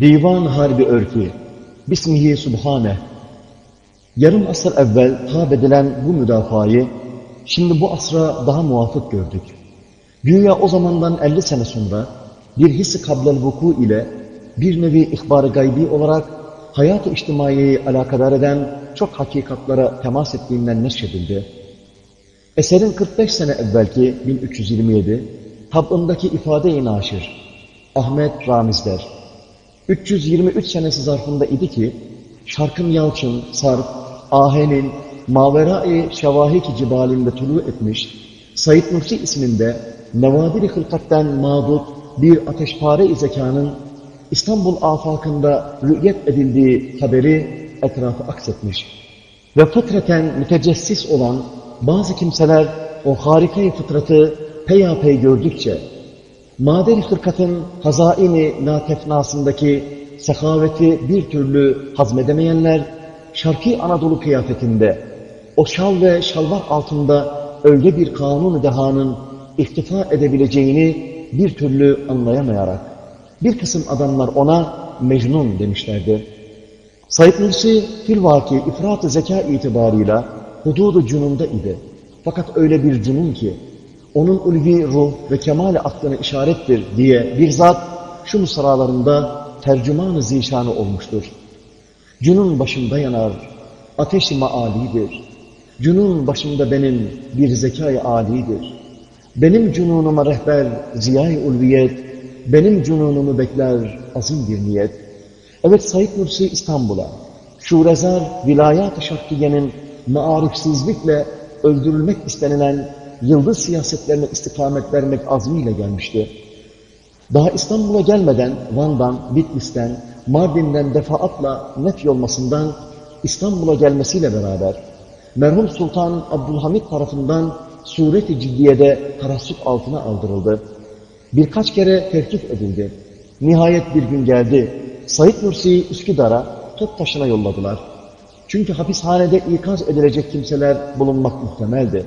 Divan Harbi Örfi Bismihi Subhane Yarım asır evvel tab edilen bu müdafayı şimdi bu asra daha muvafık gördük. Dünya o zamandan 50 sene sonra bir hissi kablel vuku ile bir nevi ihbar-ı gaybi olarak hayat-ı içtimaiyeyi alakadar eden çok hakikatlara temas ettiğinden neşredildi. Eserin 45 sene evvelki 1327 tablındaki ifade-i naşir Ahmet Ramizler 323 senesi zarfında idi ki Şarkın Yalçın, Sarp, Ahen'in Mavera-i Şevahik-i Cibalinde tulu etmiş Said Nursi isminde Nevadir-i Hılkat'ten mağdut bir ateşpare-i zekanın İstanbul afakında rü'yet edildiği haberi etrafı aksetmiş. Ve fıtraten mütecessis olan bazı kimseler o harikayı fıtratı peyapey gördükçe Maden-i hırkatın hazaini natefnasındaki sehaveti bir türlü hazmedemeyenler, Şarkı Anadolu kıyafetinde, o şal ve şalvar altında öyle bir kanun dehanın ihtifa edebileceğini bir türlü anlayamayarak, bir kısım adamlar ona Mecnun demişlerdi. Said Nursi filvaki ifrat-ı zeka itibarıyla hududu cununda idi. Fakat öyle bir cunun ki, onun ulvi ruh ve kemal-i aklına işarettir diye bir zat şu mısralarında tercüman-ı zişanı olmuştur. Cunun başında yanar, ateş-i maalidir. Cunun başında benim bir zekâ-i âlidir. Benim cununuma rehber ziya-i ulviyet, benim cununumu bekler azim bir niyet. Evet Said Nursi İstanbul'a, Şurezar vilayat-ı şarkiyenin maarifsizlikle öldürülmek istenilen yıldız siyasetlerine istikamet vermek azmiyle gelmişti. Daha İstanbul'a gelmeden Van'dan, Bitlis'ten, Mardin'den defaatla nef olmasından İstanbul'a gelmesiyle beraber merhum Sultan Abdülhamid tarafından sureti ciddiyede tarassut altına aldırıldı. Birkaç kere tevkif edildi. Nihayet bir gün geldi. Said Nursi'yi Üsküdar'a top taşına yolladılar. Çünkü hapishanede ikaz edilecek kimseler bulunmak muhtemeldi.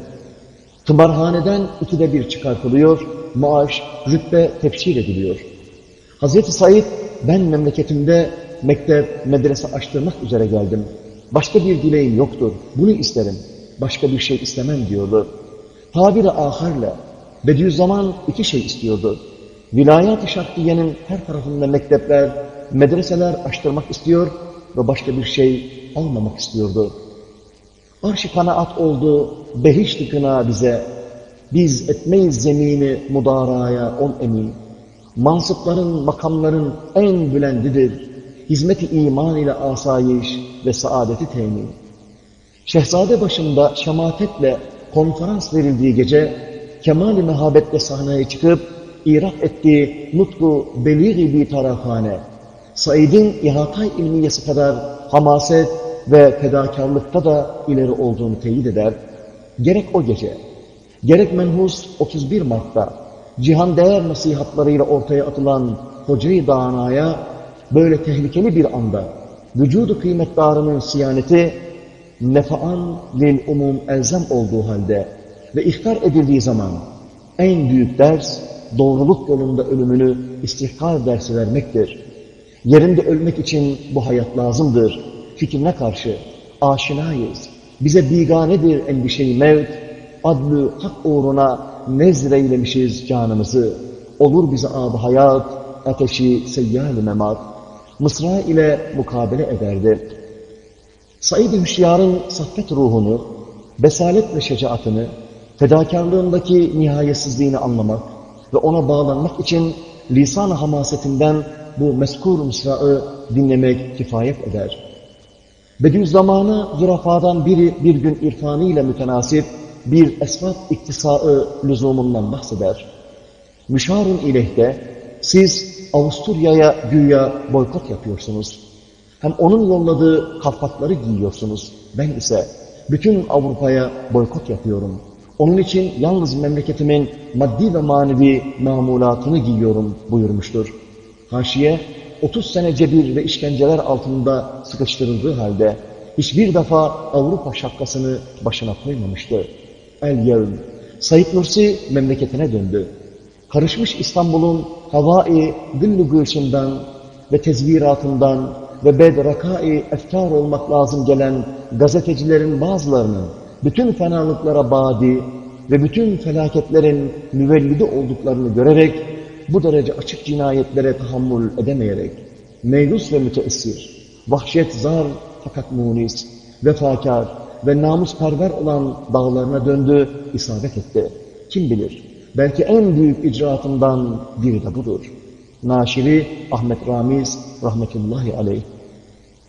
Tımarhaneden ikide bir çıkartılıyor, maaş, rütbe tefsir ediliyor. Hazreti Said, ben memleketimde mektep, medrese açtırmak üzere geldim. Başka bir dileğim yoktur, bunu isterim. Başka bir şey istemem diyordu. Tabiri aharla, Bediüzzaman iki şey istiyordu. Vilayat-ı Şarkiye'nin her tarafında mektepler, medreseler açtırmak istiyor ve başka bir şey almamak istiyordu. Arş-ı kanaat oldu, behişti kına bize. Biz etmeyiz zemini mudaraya on emin. Mansıpların, makamların en bülendidir. Hizmet-i iman ile asayiş ve saadeti temin. Şehzade başında şematetle konferans verildiği gece, kemal-i mehabetle sahneye çıkıp, irat ettiği nutku belîg-i bir tarafhane, Said'in ihatay ilmiyesi kadar hamaset ve fedakarlıkta da ileri olduğunu teyit eder. Gerek o gece, gerek menhus 31 Mart'ta cihan değer nasihatlarıyla ortaya atılan Hoca-i Dana'ya böyle tehlikeli bir anda vücudu kıymetdarının siyaneti nefaan lil umum elzem olduğu halde ve ihtar edildiği zaman en büyük ders doğruluk yolunda ölümünü istihkar dersi vermektir. Yerinde ölmek için bu hayat lazımdır. Fikrine karşı aşinayız. Bize biganedir endişeyi mevt. Adlü hak uğruna nezreylemişiz canımızı. Olur bize ab hayat, ateşi seyyâl-i memat. Mısra ile mukabele ederdi. Said-i Hüşyar'ın saffet ruhunu, besalet ve şecaatını, fedakarlığındaki nihayetsizliğini anlamak ve ona bağlanmak için lisan-ı hamasetinden bu meskur mısrağı dinlemek kifayet eder. Bediüzzamanı zürafadan biri bir gün irfanıyla mütenasip bir esvat iktisaı lüzumundan bahseder. Müşarun ilehde siz Avusturya'ya güya boykot yapıyorsunuz. Hem onun yolladığı kalpakları giyiyorsunuz. Ben ise bütün Avrupa'ya boykot yapıyorum. Onun için yalnız memleketimin maddi ve manevi mamulatını giyiyorum buyurmuştur. Haşiye 30 sene cebir ve işkenceler altında sıkıştırıldığı halde hiçbir defa Avrupa şapkasını başına koymamıştı. El yevm. Said Nursi memleketine döndü. Karışmış İstanbul'un havai güllü gülşünden ve tezviratından ve bedrakai efkar olmak lazım gelen gazetecilerin bazılarının bütün fenalıklara badi ve bütün felaketlerin müvellidi olduklarını görerek bu derece açık cinayetlere tahammül edemeyerek meylus ve müteessir, vahşet zar fakat munis, vefakar ve namusperver olan dağlarına döndü, isabet etti. Kim bilir, belki en büyük icraatından biri de budur. Naşiri Ahmet Ramiz rahmetullahi aleyh.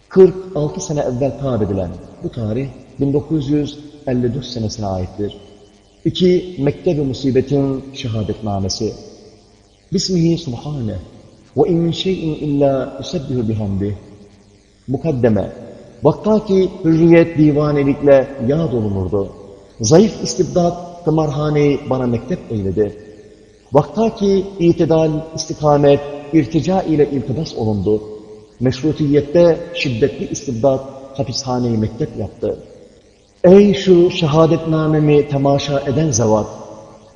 46 sene evvel tab edilen bu tarih 1954 senesine aittir. İki, Mektebi Musibet'in şehadetnamesi. Bismihi subhane ve in şeyin illa usebbihu bihamdih. Mukaddeme. Vakta ki hürriyet divanelikle yağ dolunurdu. Zayıf istibdat tımarhaneyi bana mektep eyledi. Vakta itidal, istikamet, irtica ile iltibas olundu. Meşrutiyette şiddetli istibdat hapishaneyi mektep yaptı. Ey şu şehadetnamemi temaşa eden zevat!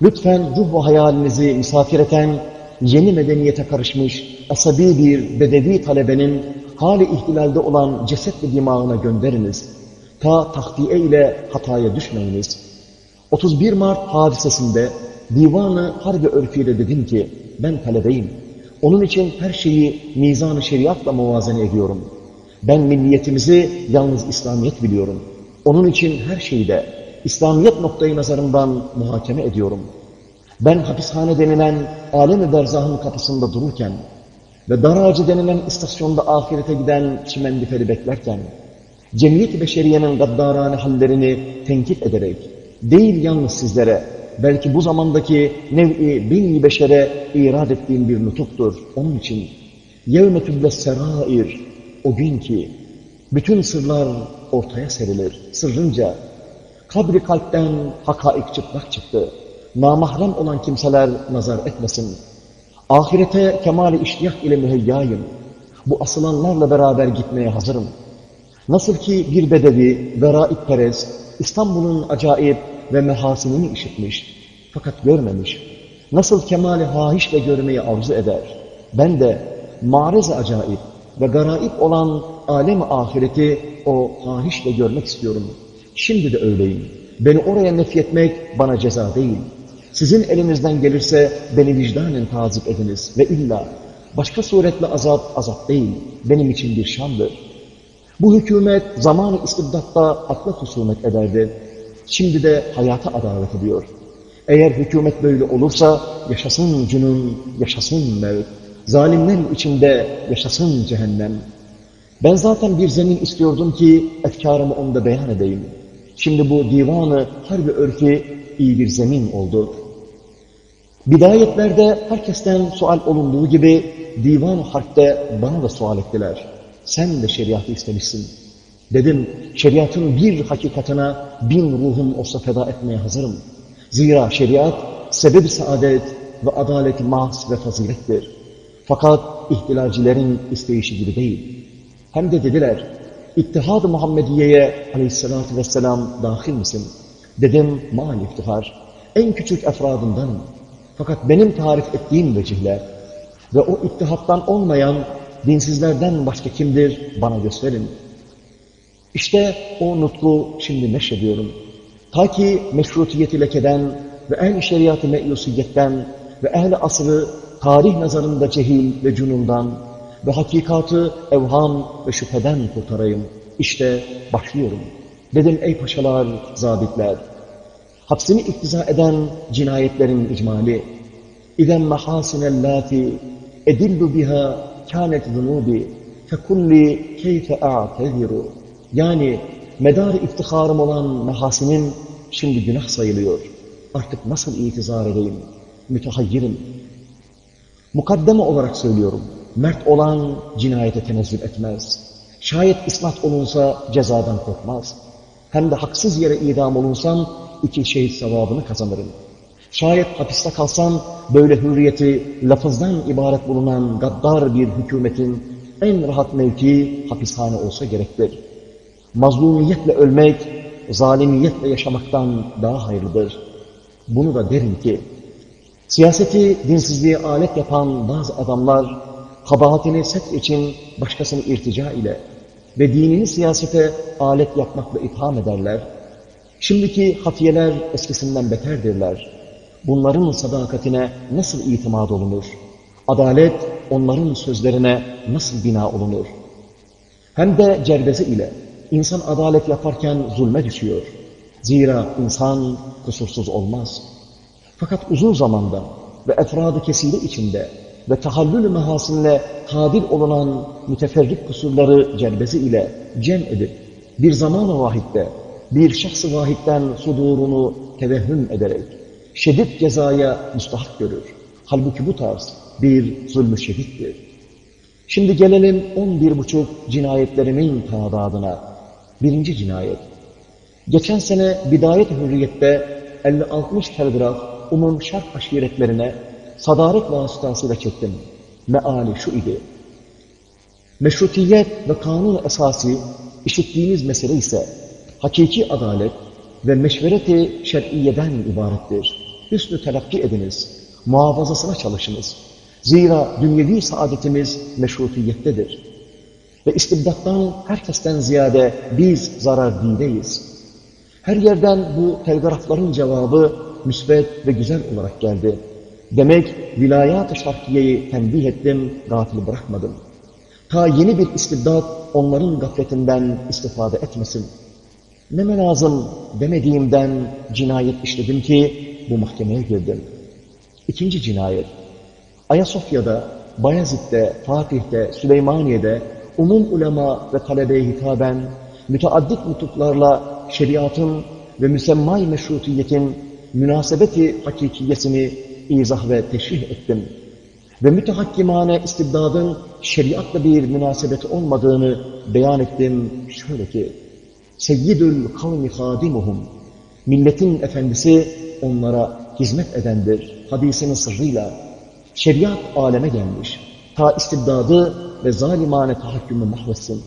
Lütfen ruh ve hayalinizi misafir eden, yeni medeniyete karışmış, asabi bir bedevi talebenin hali ihtilalde olan ceset ve dimağına gönderiniz. Ta tahtiye ile hataya düşmeyiniz. 31 Mart hadisesinde divanı harbi örfiyle dedim ki, ben talebeyim. Onun için her şeyi mizan-ı şeriatla muvazene ediyorum. Ben milliyetimizi yalnız İslamiyet biliyorum. Onun için her şeyde İslamiyet noktayı nazarından muhakeme ediyorum. Ben hapishane denilen alem-i berzahın kapısında dururken ve daracı denilen istasyonda ahirete giden çimendiferi beklerken, cemiyet-i beşeriyenin gaddarane hallerini tenkit ederek, değil yalnız sizlere, belki bu zamandaki nev'i bin beşere irad ettiğim bir nutuktur. Onun için يَوْمَ تُبْلَ serair O gün ki bütün sırlar ortaya serilir. Sırrınca kabri kalpten hakaik çıplak çıktı. Namahrem olan kimseler nazar etmesin. Ahirete kemali iştiyak ile müheyyayım. Bu asılanlarla beraber gitmeye hazırım. Nasıl ki bir bedevi, veraik perez, İstanbul'un acayip ve mehasinini işitmiş, fakat görmemiş. Nasıl kemali hahişle görmeyi arzu eder. Ben de mariz acayip ve garaip olan alem ahireti o hahişle görmek istiyorum. Şimdi de öyleyim. Beni oraya nefyetmek bana ceza değil. Sizin elinizden gelirse beni vicdanen tazip ediniz ve illa başka suretle azap azap değil, benim için bir şandır. Bu hükümet zamanı istibdatta akla husumet ederdi. Şimdi de hayata adalet ediyor. Eğer hükümet böyle olursa yaşasın cünun, yaşasın mevt. Zalimler içinde yaşasın cehennem. Ben zaten bir zemin istiyordum ki efkarımı onda beyan edeyim. Şimdi bu divanı harbi örfi iyi bir zemin oldu. Bidayetlerde herkesten sual olunduğu gibi divan harpte bana da sual ettiler. Sen de şeriatı istemişsin. Dedim şeriatın bir hakikatine bin ruhum olsa feda etmeye hazırım. Zira şeriat sebebi saadet ve adaleti mahs ve fazilettir. Fakat ihtilalcilerin isteyişi gibi değil. Hem de dediler, İttihad-ı Muhammediye'ye aleyhissalatü vesselam dahil misin? Dedim, mal iftihar, en küçük efradındanım. Fakat benim tarif ettiğim vecihler ve o ittihattan olmayan dinsizlerden başka kimdir bana gösterin. İşte o nutku şimdi neşrediyorum. Ta ki meşrutiyeti lekeden ve ehl-i şeriatı meyusiyetten ve ehl-i asrı tarih nazarında cehil ve cunundan ve hakikatı evham ve şüpheden kurtarayım. İşte başlıyorum. Dedim ey paşalar, zabitler, hapsini iktiza eden cinayetlerin icmali, İzen mahasinellâti edillu biha kânet zunubi fekulli keyfe a'teziru. Yani medarı iftiharım olan mehasinin şimdi günah sayılıyor. Artık nasıl itizar edeyim? Mütehayyirim. Mukaddeme olarak söylüyorum. Mert olan cinayete tenezzül etmez. Şayet isnat olunsa cezadan korkmaz. Hem de haksız yere idam olunsam iki şehit sevabını kazanırım. Şayet hapiste kalsam böyle hürriyeti lafızdan ibaret bulunan gaddar bir hükümetin en rahat mevki hapishane olsa gerektir. Mazlumiyetle ölmek, zalimiyetle yaşamaktan daha hayırlıdır. Bunu da derim ki, siyaseti dinsizliğe alet yapan bazı adamlar kabahatini set için başkasını irtica ile ve dinini siyasete alet yapmakla itham ederler. Şimdiki hafiyeler eskisinden beterdirler. Bunların sadakatine nasıl itimat olunur? Adalet onların sözlerine nasıl bina olunur? Hem de cerbezi ile insan adalet yaparken zulme düşüyor. Zira insan kusursuz olmaz. Fakat uzun zamanda ve efradı kesiri içinde ve tahallül mehasinle kabil olunan müteferrik kusurları celbezi ile cem edip bir zaman vahitte bir şahs-ı vahitten sudurunu tevehhüm ederek şiddet cezaya müstahak görür. Halbuki bu tarz bir zulmü şedittir. Şimdi gelelim on bir buçuk cinayetlerimin tadadına. Birinci cinayet. Geçen sene Bidayet Hürriyet'te 50-60 telgraf umum şark aşiretlerine sadaret vasıtasıyla çektim. Meali şu idi. Meşrutiyet ve kanun esası işittiğiniz mesele ise hakiki adalet ve meşvereti şer'iyeden ibarettir. Hüsnü telakki ediniz, muhafazasına çalışınız. Zira dünyevi saadetimiz meşrutiyettedir. Ve istibdattan herkesten ziyade biz zarar dindeyiz. Her yerden bu telgrafların cevabı müsbet ve güzel olarak geldi. Demek vilayat-ı şarkiyeyi tembih ettim, gafil bırakmadım. Ta yeni bir istibdat onların gafletinden istifade etmesin. Ne lazım demediğimden cinayet işledim ki bu mahkemeye girdim. İkinci cinayet. Ayasofya'da, Bayezid'de, Fatih'te, Süleymaniye'de umum ulema ve talebeye hitaben müteaddit nutuklarla şeriatın ve müsemmay meşrutiyetin münasebeti hakikiyesini izah ve teşrih ettim. Ve mütehakkimane istibdadın şeriatla bir münasebeti olmadığını beyan ettim. Şöyle ki, Seyyidül kavmi hadimuhum, milletin efendisi onlara hizmet edendir. Hadisinin sırrıyla şeriat aleme gelmiş. Ta istibdadı ve zalimane tahakkümü mahvetsin.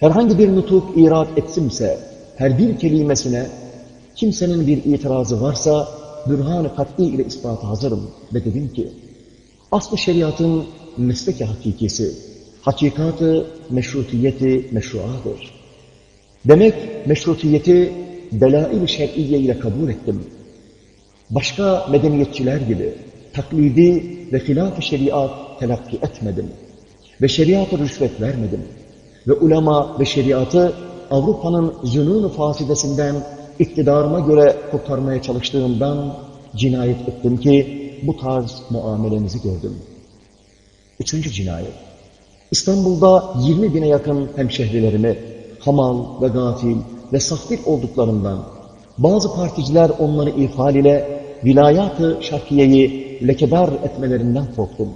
Herhangi bir nutuk irat etsimse, her bir kelimesine kimsenin bir itirazı varsa, bürhan-ı kat'i ile ispatı hazırım ve dedim ki, aslı şeriatın mesleki hakikisi, hakikatı meşrutiyeti meşruadır. Demek meşrutiyeti delail-i şer'iyye ile kabul ettim. Başka medeniyetçiler gibi taklidi ve hilaf-ı şeriat telakki etmedim. Ve şeriatı rüşvet vermedim. Ve ulema ve şeriatı Avrupa'nın zünun fasidesinden iktidarıma göre kurtarmaya çalıştığımdan cinayet ettim ki bu tarz muamelenizi gördüm. Üçüncü cinayet. İstanbul'da 20 bine yakın hemşehrilerimi hamal ve gafil ve saftik olduklarından bazı particiler onları ifade ile vilayat-ı şarkiyeyi lekedar etmelerinden korktum.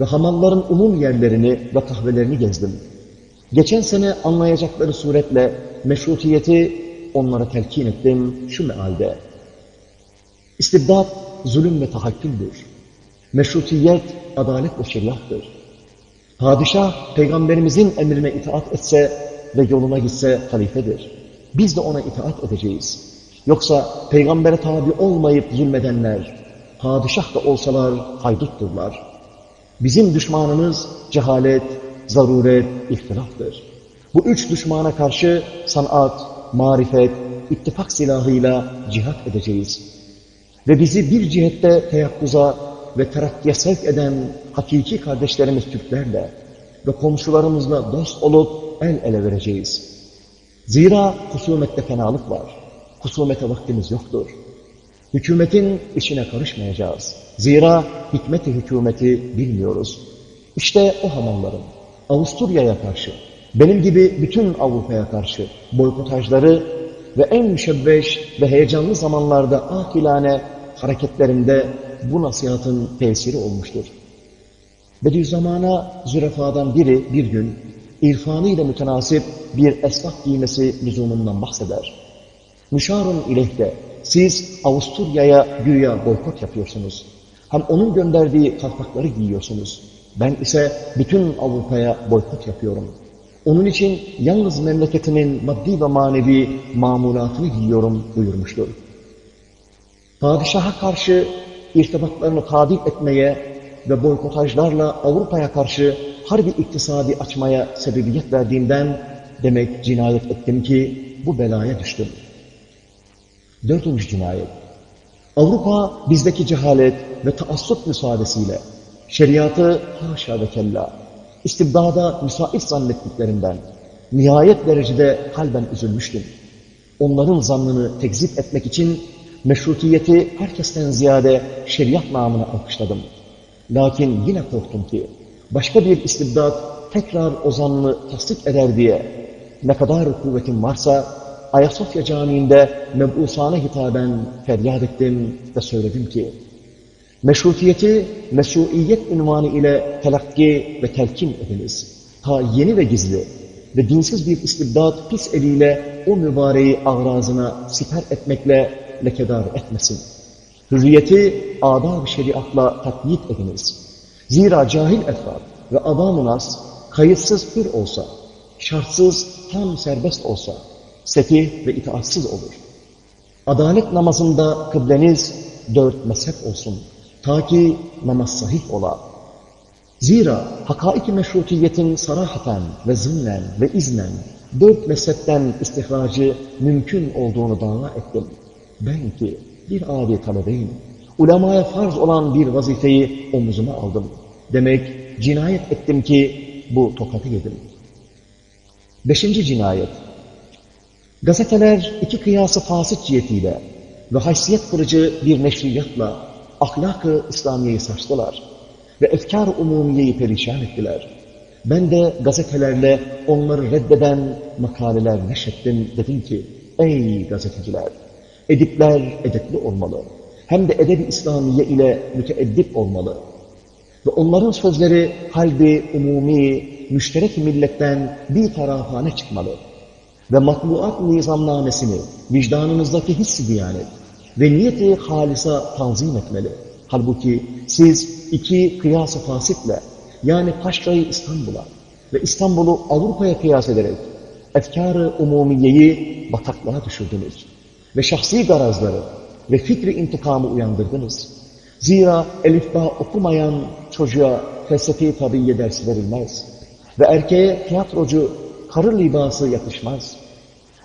Ve hamalların umum yerlerini ve kahvelerini gezdim. Geçen sene anlayacakları suretle meşrutiyeti onlara telkin ettim şu mealde. İstibdat zulüm ve tahakküldür. Meşrutiyet adalet ve şeriattır. Padişah peygamberimizin emrine itaat etse ve yoluna gitse halifedir. Biz de ona itaat edeceğiz. Yoksa peygambere tabi olmayıp zulmedenler, padişah da olsalar haydutturlar. Bizim düşmanımız cehalet, zaruret, ihtilaftır. Bu üç düşmana karşı sanat, marifet, ittifak silahıyla cihat edeceğiz. Ve bizi bir cihette teyakkuza ve terakkiye sevk eden hakiki kardeşlerimiz Türklerle ve komşularımızla dost olup el ele vereceğiz. Zira husumette fenalık var. Husumete vaktimiz yoktur. Hükümetin işine karışmayacağız. Zira hikmeti hükümeti bilmiyoruz. İşte o hamalların Avusturya'ya karşı, benim gibi bütün Avrupa'ya karşı boykotajları ve en müşebbeş ve heyecanlı zamanlarda akilane hareketlerinde bu nasihatın tesiri olmuştur. Bediüzzaman'a zürefadan biri bir gün irfanıyla mütenasip bir esvak giymesi lüzumundan bahseder. Müşarun ileyhde siz Avusturya'ya güya boykot yapıyorsunuz. Hem onun gönderdiği kalpakları giyiyorsunuz. Ben ise bütün Avrupa'ya boykot yapıyorum. Onun için yalnız memleketimin maddi ve manevi mamulatını giyiyorum buyurmuştur. Padişaha karşı irtibatlarını tadil etmeye ve boykotajlarla Avrupa'ya karşı harbi iktisadi açmaya sebebiyet verdiğimden demek cinayet ettim ki bu belaya düştüm. Dördüncü cinayet. Avrupa bizdeki cehalet ve taassup müsaadesiyle şeriatı haşa ve kella istibdada müsait zannettiklerinden nihayet derecede kalben üzülmüştüm. Onların zannını tekzip etmek için meşrutiyeti herkesten ziyade şeriat namına alkışladım. Lakin yine korktum ki başka bir istibdat tekrar o zannı tasdik eder diye ne kadar kuvvetim varsa Ayasofya Camii'nde mebusane hitaben feryat ettim ve söyledim ki meşrutiyeti meşruiyet ünvanı ile telakki ve telkin ediniz. Ta yeni ve gizli ve dinsiz bir istibdat pis eliyle o mübareği ağrazına siper etmekle lekedar etmesin. Hürriyeti adab-ı şeriatla takyit ediniz. Zira cahil efrad ve adam-ı nas kayıtsız hür olsa, şartsız tam serbest olsa, sefih ve itaatsiz olur. Adalet namazında kıbleniz dört mezhep olsun. Ta ki namaz sahih ola. Zira hakaik-i meşrutiyetin sarahaten ve zımnen ve iznen dört mezhepten istihracı mümkün olduğunu dava ettim. Ben ki bir adi talebeyim. Ulemaya farz olan bir vazifeyi omuzuma aldım. Demek cinayet ettim ki bu tokatı yedim. Beşinci cinayet. Gazeteler iki kıyası fasit cihetiyle ve haysiyet kırıcı bir neşriyatla ahlak-ı İslamiye'yi saçtılar ve efkar-ı umumiyeyi perişan ettiler. Ben de gazetelerle onları reddeden makaleler neşrettim. Dedim ki, ey gazeteciler, edipler edepli olmalı. Hem de edebi İslamiye ile müteeddip olmalı. Ve onların sözleri halbi umumi, müşterek milletten bir tarafane çıkmalı. Ve matbuat nizamnamesini vicdanınızdaki hissi diyanet ve niyeti halisa tanzim etmeli. Halbuki siz iki kıyas-ı fasitle yani Paşra'yı İstanbul'a ve İstanbul'u Avrupa'ya kıyas ederek efkar-ı umumiyeyi bataklığa düşürdünüz. Ve şahsi garazları ve fikri intikamı uyandırdınız. Zira elifba okumayan çocuğa felsefi tabiye dersi verilmez. Ve erkeğe tiyatrocu karı libası yakışmaz.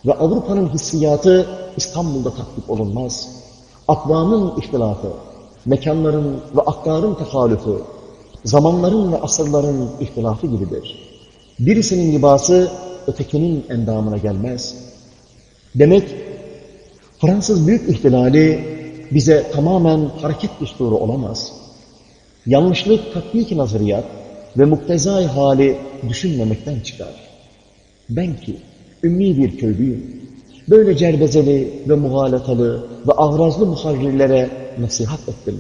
Ve Avrupa'nın hissiyatı İstanbul'da tatbik olunmaz. Akvamın ihtilafı, mekanların ve aktarın tehalüfü, zamanların ve asırların ihtilafı gibidir. Birisinin libası ötekinin endamına gelmez. Demek Fransız büyük ihtilali bize tamamen hareket düsturu olamaz. Yanlışlık tatbik nazariyat ve muktezai hali düşünmemekten çıkar. Ben ki ümmi bir köylüyüm. Böyle cerbezeli ve muhalatalı ve ahrazlı muharrirlere nasihat ettim.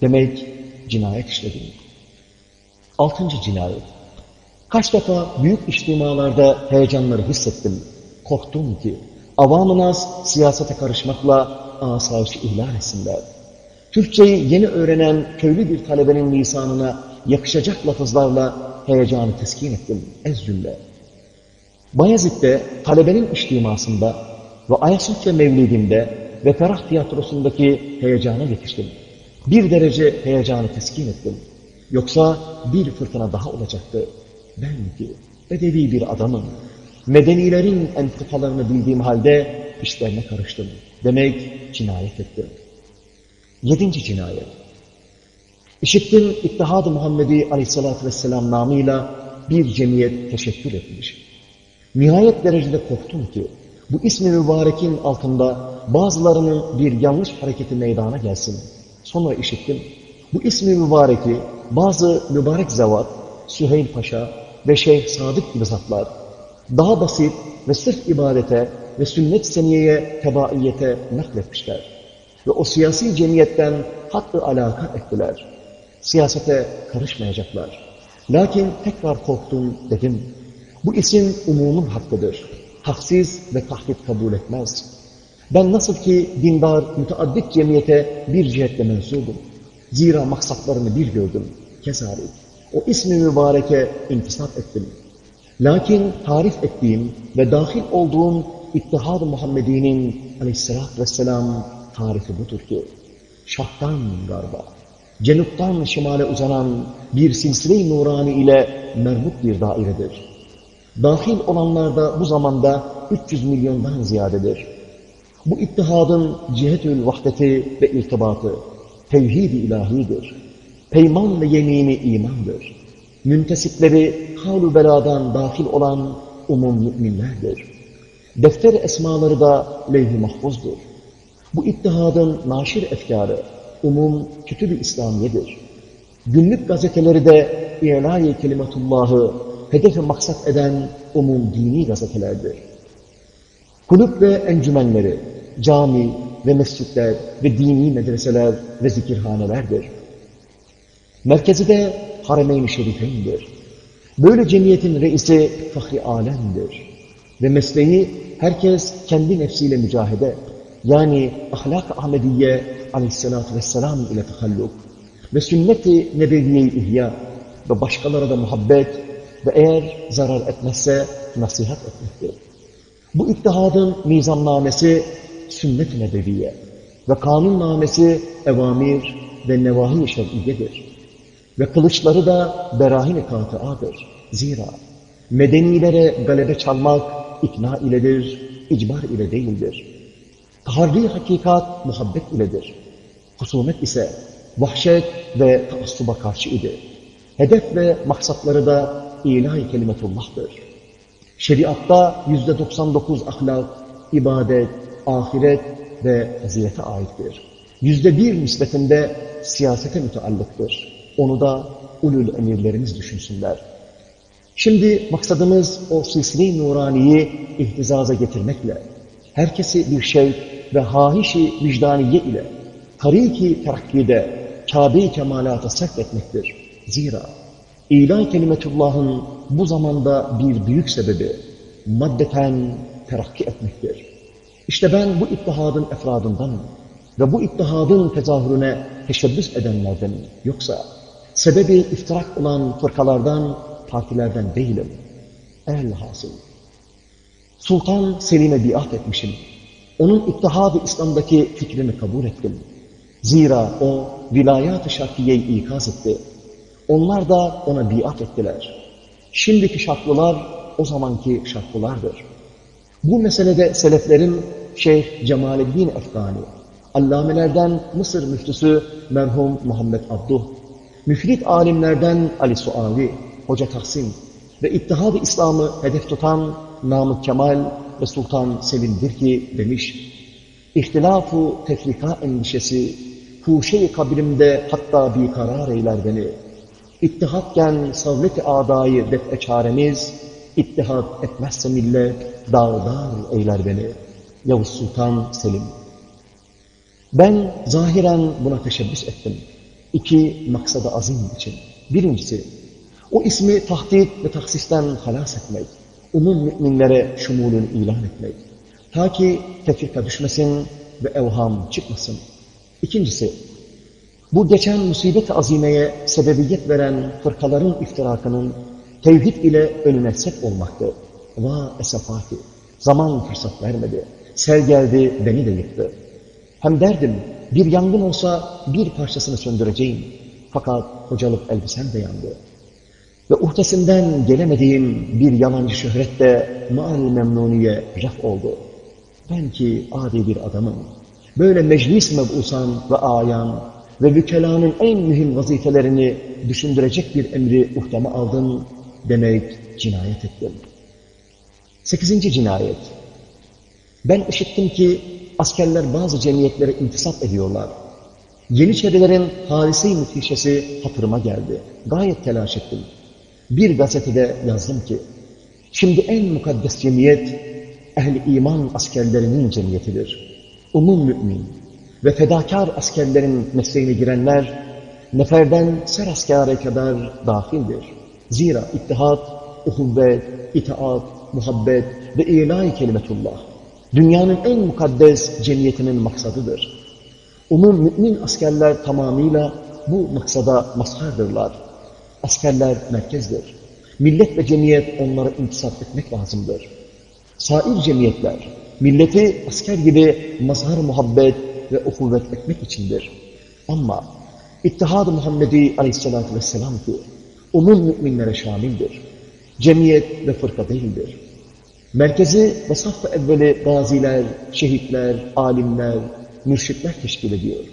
Demek cinayet işledim. Altıncı cinayet. Kaç defa büyük içtimalarda heyecanları hissettim. Korktum ki avam-ı nas siyasete karışmakla asayişi ihlal etsinler. Türkçeyi yeni öğrenen köylü bir talebenin lisanına yakışacak lafızlarla heyecanı teskin ettim. Ez cümle. Bayezid'de talebenin içtimasında ve Ayasofya Mevlidimde ve Ferah Tiyatrosu'ndaki heyecana yetiştim. Bir derece heyecanı teskin ettim. Yoksa bir fırtına daha olacaktı. Ben ki bedevi bir adamım. Medenilerin entrikalarını bildiğim halde işlerine karıştım. Demek cinayet ettim. Yedinci cinayet. İşittim İttihad-ı Muhammedi Aleyhisselatü Vesselam namıyla bir cemiyet teşekkür etmiş. Nihayet derecede korktum ki bu ismi mübarekin altında bazılarının bir yanlış hareketi meydana gelsin. Sonra işittim. Bu ismi mübareki bazı mübarek zevat, Süheyl Paşa ve Şeyh Sadık gibi zatlar daha basit ve sırf ibadete ve sünnet seniyeye tebaiyete nakletmişler. Ve o siyasi cemiyetten hattı alaka ettiler. Siyasete karışmayacaklar. Lakin tekrar korktum dedim. Bu isim umumun hakkıdır. Haksiz ve tahdit kabul etmez. Ben nasıl ki dindar, müteaddit cemiyete bir cihetle mensubum. Zira maksatlarını bir gördüm. Kezalik. O ismi mübareke intisap ettim. Lakin tarif ettiğim ve dahil olduğum İttihad-ı Muhammedi'nin aleyhissalatü vesselam tarifi budur ki, şahtan garba, cenuptan şimale uzanan bir silsile-i nurani ile mermut bir dairedir. Dahil olanlar da bu zamanda 300 milyondan ziyadedir. Bu ittihadın cihetül vahdeti ve irtibatı tevhid-i ilahidir. Peyman ve yemini imandır. Müntesipleri kavlu beladan dahil olan umum müminlerdir. Defter esmaları da levh-i mahfuzdur. Bu ittihadın naşir efkarı umum kütüb-i İslamiyedir. Günlük gazeteleri de İlahi kelimatullahı hedefe maksat eden umum dini gazetelerdir. Kulüp ve encümenleri, cami ve mescitler ve dini medreseler ve zikirhanelerdir. Merkezi de Haremeyn-i Şerifeyn'dir. Böyle cemiyetin reisi fahri alemdir. Ve mesleği herkes kendi nefsiyle mücahede, yani ahlak-ı Ahmediye aleyhissalatü vesselam ile tehalluk ve sünnet-i nebeviye ihya ve başkalara da muhabbet ve eğer zarar etmezse nasihat etmektir. Bu ittihadın nizamnamesi sünnet-i nebeviye ve kanunnamesi evamir ve nevahi-i şer'iyedir. Ve kılıçları da berahin-i katıadır. Zira medenilere galebe çalmak ikna iledir, icbar ile değildir. Taharri hakikat muhabbet iledir. Husumet ise vahşet ve taassuba karşı idi. Hedef ve maksatları da ilahi kelimetullah'tır. Şeriatta yüzde 99 ahlak, ibadet, ahiret ve fazilete aittir. Yüzde bir nispetinde siyasete müteallıktır. Onu da ulul emirlerimiz düşünsünler. Şimdi maksadımız o silsile-i nuraniyi ihtizaza getirmekle, herkesi bir şey ve hahişi vicdaniye ile tariki terakkide Kabe-i kemalata sevk etmektir. Zira İlah kelimetullahın bu zamanda bir büyük sebebi maddeten terakki etmektir. İşte ben bu ittihadın efradındanım ve bu ittihadın tezahürüne teşebbüs edenlerden yoksa sebebi iftirak olan fırkalardan, partilerden değilim. Elhasıl. Sultan Selim'e biat etmişim. Onun ittihad-ı İslam'daki fikrini kabul ettim. Zira o vilayat-ı şarkiyeyi ikaz etti. Onlar da ona biat ettiler. Şimdiki şartlılar o zamanki şartlılardır. Bu meselede seleflerin Şeyh Cemaleddin Efgani, allamelerden Mısır müftüsü merhum Muhammed Abduh, müfrit alimlerden Ali Suavi, Hoca Tahsin ve İttihad-ı İslam'ı hedef tutan Namık Kemal ve Sultan Selim'dir ki demiş, İhtilafu tefrika endişesi, huşe-i kabrimde hatta bir karar eyler beni. İttihatken savlet-i adayı def'e çaremiz, ittihat etmezse millet dağdar eyler beni. Yavuz Sultan Selim. Ben zahiren buna teşebbüs ettim. İki maksadı azim için. Birincisi, o ismi tahdit ve taksisten halas etmek, umum müminlere şumulün ilan etmek. Ta ki tefrika düşmesin ve evham çıkmasın. İkincisi, bu geçen musibet azimeye sebebiyet veren fırkaların iftirakının tevhid ile önüne set olmaktı. Va esafati. Zaman fırsat vermedi. Sel geldi, beni de yıktı. Hem derdim, bir yangın olsa bir parçasını söndüreceğim. Fakat hocalık elbisem de yandı. Ve uhdesinden gelemediğim bir yalancı şöhret de maal memnuniye ref oldu. Ben ki adi bir adamım. Böyle meclis mebusan ve ayan ve vükelanın en mühim vazifelerini düşündürecek bir emri uhdeme aldım demek cinayet ettim. Sekizinci cinayet. Ben işittim ki askerler bazı cemiyetlere intisap ediyorlar. Yeniçerilerin halise-i müthişesi hatırıma geldi. Gayet telaş ettim. Bir gazetede yazdım ki, şimdi en mukaddes cemiyet, ehli iman askerlerinin cemiyetidir. Umum mümin ve fedakar askerlerin mesleğine girenler, neferden ser askere kadar dahildir. Zira ittihat, uhuvvet, itaat, muhabbet ve ilahi kelimetullah dünyanın en mukaddes cemiyetinin maksadıdır. Umum mümin askerler tamamıyla bu maksada mazhardırlar. Askerler merkezdir. Millet ve cemiyet onlara intisap etmek lazımdır. Sair cemiyetler, milleti asker gibi mazhar muhabbet ve ukuvvet etmek içindir. Ama İttihad-ı Muhammedi aleyhissalatü vesselam ki, umum müminlere şamildir. Cemiyet ve fırka değildir. Merkezi ve saf evveli gaziler, şehitler, alimler, mürşitler teşkil ediyor.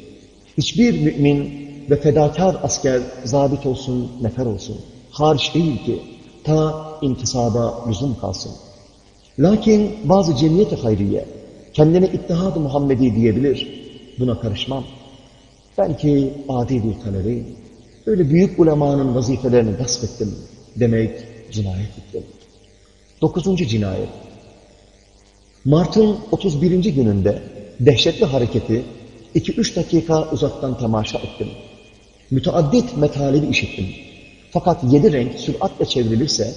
Hiçbir mümin ve fedakar asker zabit olsun, nefer olsun. Hariç değil ki ta intisaba lüzum kalsın. Lakin bazı cemiyet-i hayriye kendine ittihad-ı Muhammedi diyebilir. Buna karışmam. Belki adi bir talebeyim. Öyle büyük ulemanın vazifelerini gasp ettim demek cinayet ettim. Dokuzuncu cinayet. Mart'ın 31. gününde dehşetli hareketi 2-3 dakika uzaktan temaşa ettim. Müteaddit metalibi işittim. Fakat yedi renk süratle çevrilirse,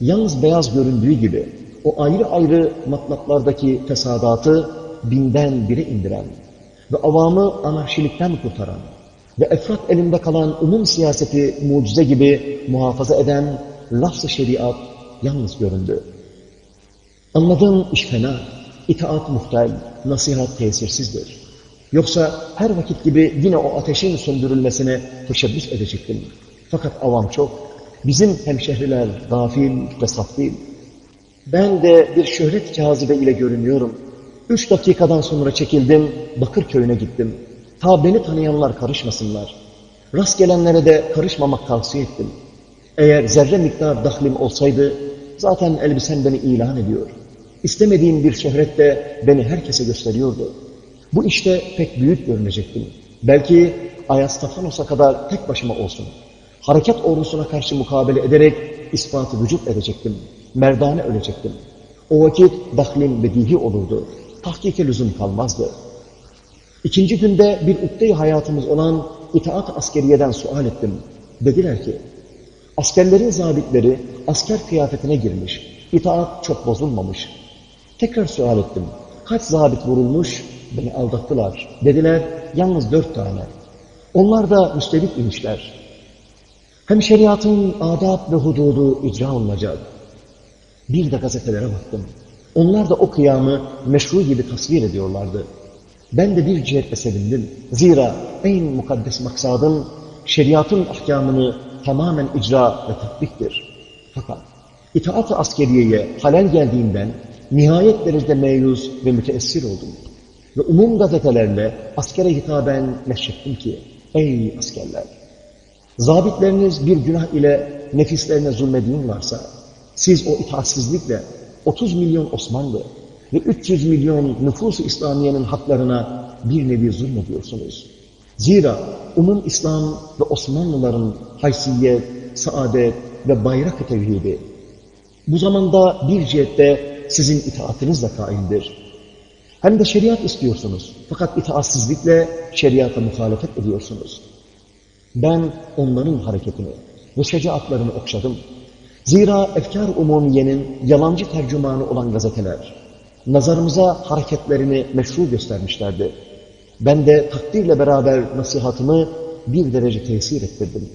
yalnız beyaz göründüğü gibi o ayrı ayrı matlaplardaki fesadatı binden bire indiren ve avamı anarşilikten kurtaran ve efrat elinde kalan umum siyaseti mucize gibi muhafaza eden lafz-ı şeriat yalnız göründü. Anladığım iş fena, itaat muhtel, nasihat tesirsizdir. Yoksa her vakit gibi yine o ateşin söndürülmesine teşebbüs edecektim. Fakat avam çok. Bizim hemşehriler gafil ve saf. Ben de bir şöhret kazibe ile görünüyorum. Üç dakikadan sonra çekildim, Bakırköy'üne gittim. Ta beni tanıyanlar karışmasınlar. Rast gelenlere de karışmamak tavsiye ettim. Eğer zerre miktar dahlim olsaydı, zaten elbisem beni ilan ediyor. İstemediğim bir şöhret de beni herkese gösteriyordu. Bu işte pek büyük görünecektim. Belki Ayastafanos'a kadar tek başıma olsun. Hareket ordusuna karşı mukabele ederek ispatı vücut edecektim. Merdane ölecektim. O vakit dahlim bedihi olurdu. Tahkike lüzum kalmazdı. İkinci günde bir ukde hayatımız olan itaat askeriyeden sual ettim. Dediler ki, askerlerin zabitleri asker kıyafetine girmiş. İtaat çok bozulmamış. Tekrar sual ettim. Kaç zabit vurulmuş? Beni aldattılar. Dediler, yalnız dört tane. Onlar da müstebit imişler. Hem şeriatın adab ve hududu icra olunacak. Bir de gazetelere baktım. Onlar da o kıyamı meşru gibi tasvir ediyorlardı. Ben de bir cihetle sevindim. Zira en mukaddes maksadım şeriatın ahkamını tamamen icra ve tatbiktir. Fakat itaat-ı askeriyeye halel geldiğinden nihayet derecede meyuz ve müteessir oldum. Ve umum gazetelerle askere hitaben neşrettim ki, ey askerler! Zabitleriniz bir günah ile nefislerine zulmediğin varsa, siz o itaatsizlikle 30 milyon Osmanlı ve 300 milyon nüfus-u İslamiye'nin haklarına bir nevi zulmediyorsunuz. Zira umum İslam ve Osmanlıların haysiyet, saadet ve bayrak tevhidi bu zamanda bir cihette sizin itaatinizle kaimdir. Hem de şeriat istiyorsunuz. Fakat itaatsizlikle şeriata muhalefet ediyorsunuz. Ben onların hareketini ve şecaatlarını okşadım. Zira efkar umumiyenin yalancı tercümanı olan gazeteler, nazarımıza hareketlerini meşru göstermişlerdi. Ben de takdirle beraber nasihatımı bir derece tesir ettirdim.